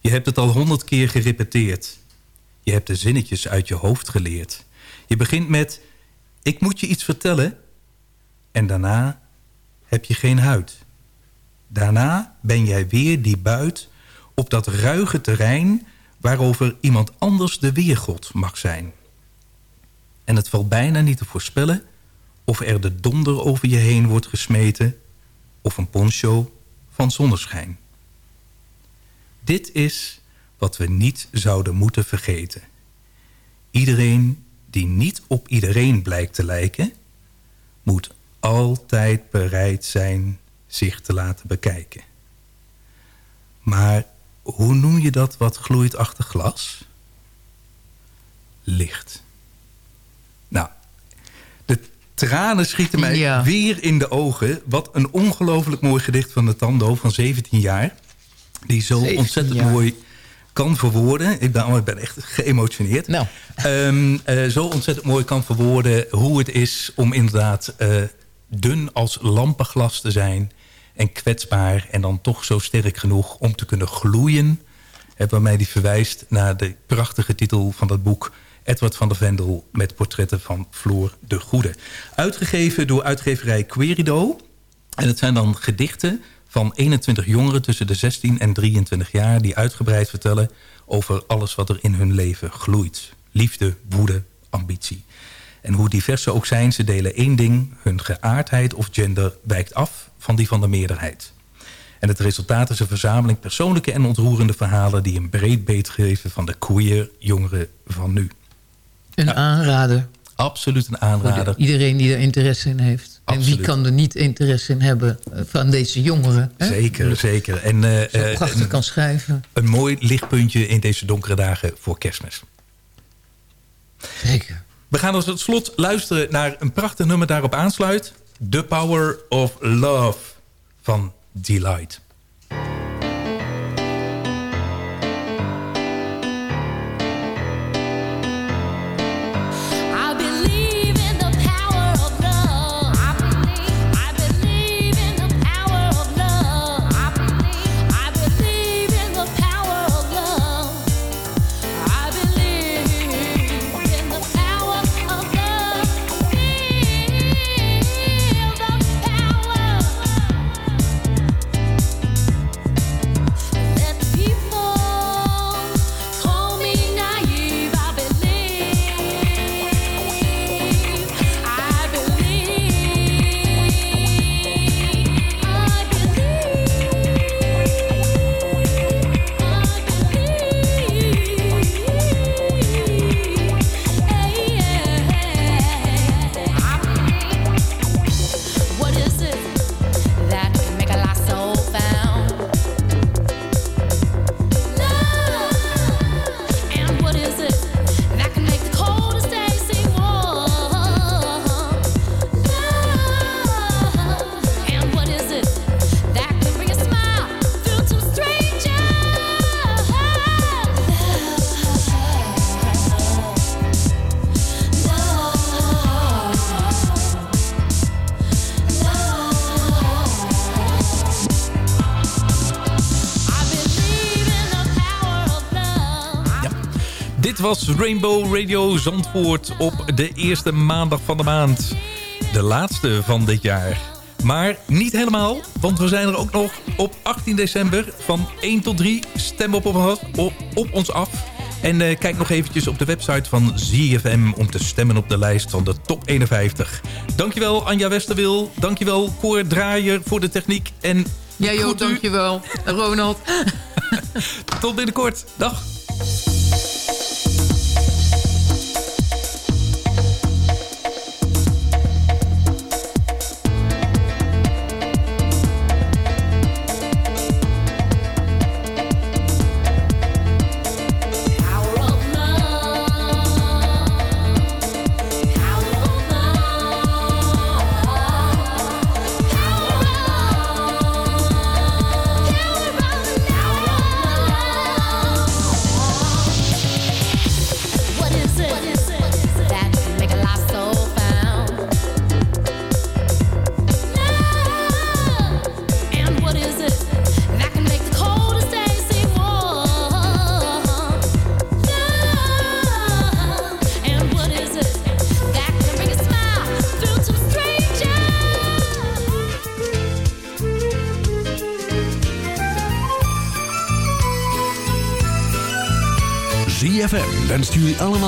Je hebt het al honderd keer gerepeteerd. Je hebt de zinnetjes uit je hoofd geleerd. Je begint met, ik moet je iets vertellen. En daarna heb je geen huid. Daarna ben jij weer die buit op dat ruige terrein... waarover iemand anders de weergod mag zijn. En het valt bijna niet te voorspellen... of er de donder over je heen wordt gesmeten... of een poncho van zonneschijn. Dit is wat we niet zouden moeten vergeten. Iedereen die niet op iedereen blijkt te lijken... moet altijd bereid zijn zich te laten bekijken. Maar hoe noem je dat wat gloeit achter glas? Licht. Nou, de tranen schieten mij Ja. weer in de ogen. Wat een ongelooflijk mooi gedicht van de Tando van 17 jaar. Die zo 17 ontzettend jaar. mooi kan verwoorden. Ik ben, ik ben echt geëmotioneerd. Nou. Ehm, eh, zo ontzettend mooi kan verwoorden hoe het is om inderdaad eh, dun als lampenglas te zijn. En kwetsbaar en dan toch zo sterk genoeg om te kunnen gloeien. Eh, waarmee die verwijst naar de prachtige titel van dat boek... Edward van der Vendel met portretten van Floor de Goede. Uitgegeven door uitgeverij Querido. En het zijn dan gedichten van 21 jongeren tussen de 16 en 23 jaar... die uitgebreid vertellen over alles wat er in hun leven gloeit. Liefde, woede, ambitie. En hoe divers ze ook zijn, ze delen één ding. Hun geaardheid of gender wijkt af van die van de meerderheid. En het resultaat is een verzameling persoonlijke en ontroerende verhalen... die een breed beet geven van de queer jongeren van nu. Een aanrader. Absoluut een aanrader. iedereen die er interesse in heeft. En Absoluut. wie kan er niet interesse in hebben eh, van deze jongeren? Hè? Zeker, zeker. En eh, prachtig een, kan schrijven. een mooi lichtpuntje in deze donkere dagen voor kerstmis. Zeker. We gaan als tot slot luisteren naar een prachtig nummer daarop aansluit. The Power of Love van Delight. Was Rainbow Radio Zandvoort op de eerste maandag van de maand. De laatste van dit jaar. Maar niet helemaal, want we zijn er ook nog op 18 december van 1 tot 3. Stem op, op, op, op ons af. En eh, kijk nog eventjes op de website van ZFM om te stemmen op de lijst van de top 51. Dankjewel Anja Westerwil. Dankjewel Cor Draaier voor de techniek. En Ja joh, dankjewel. Ronald. Tot binnenkort. Dag.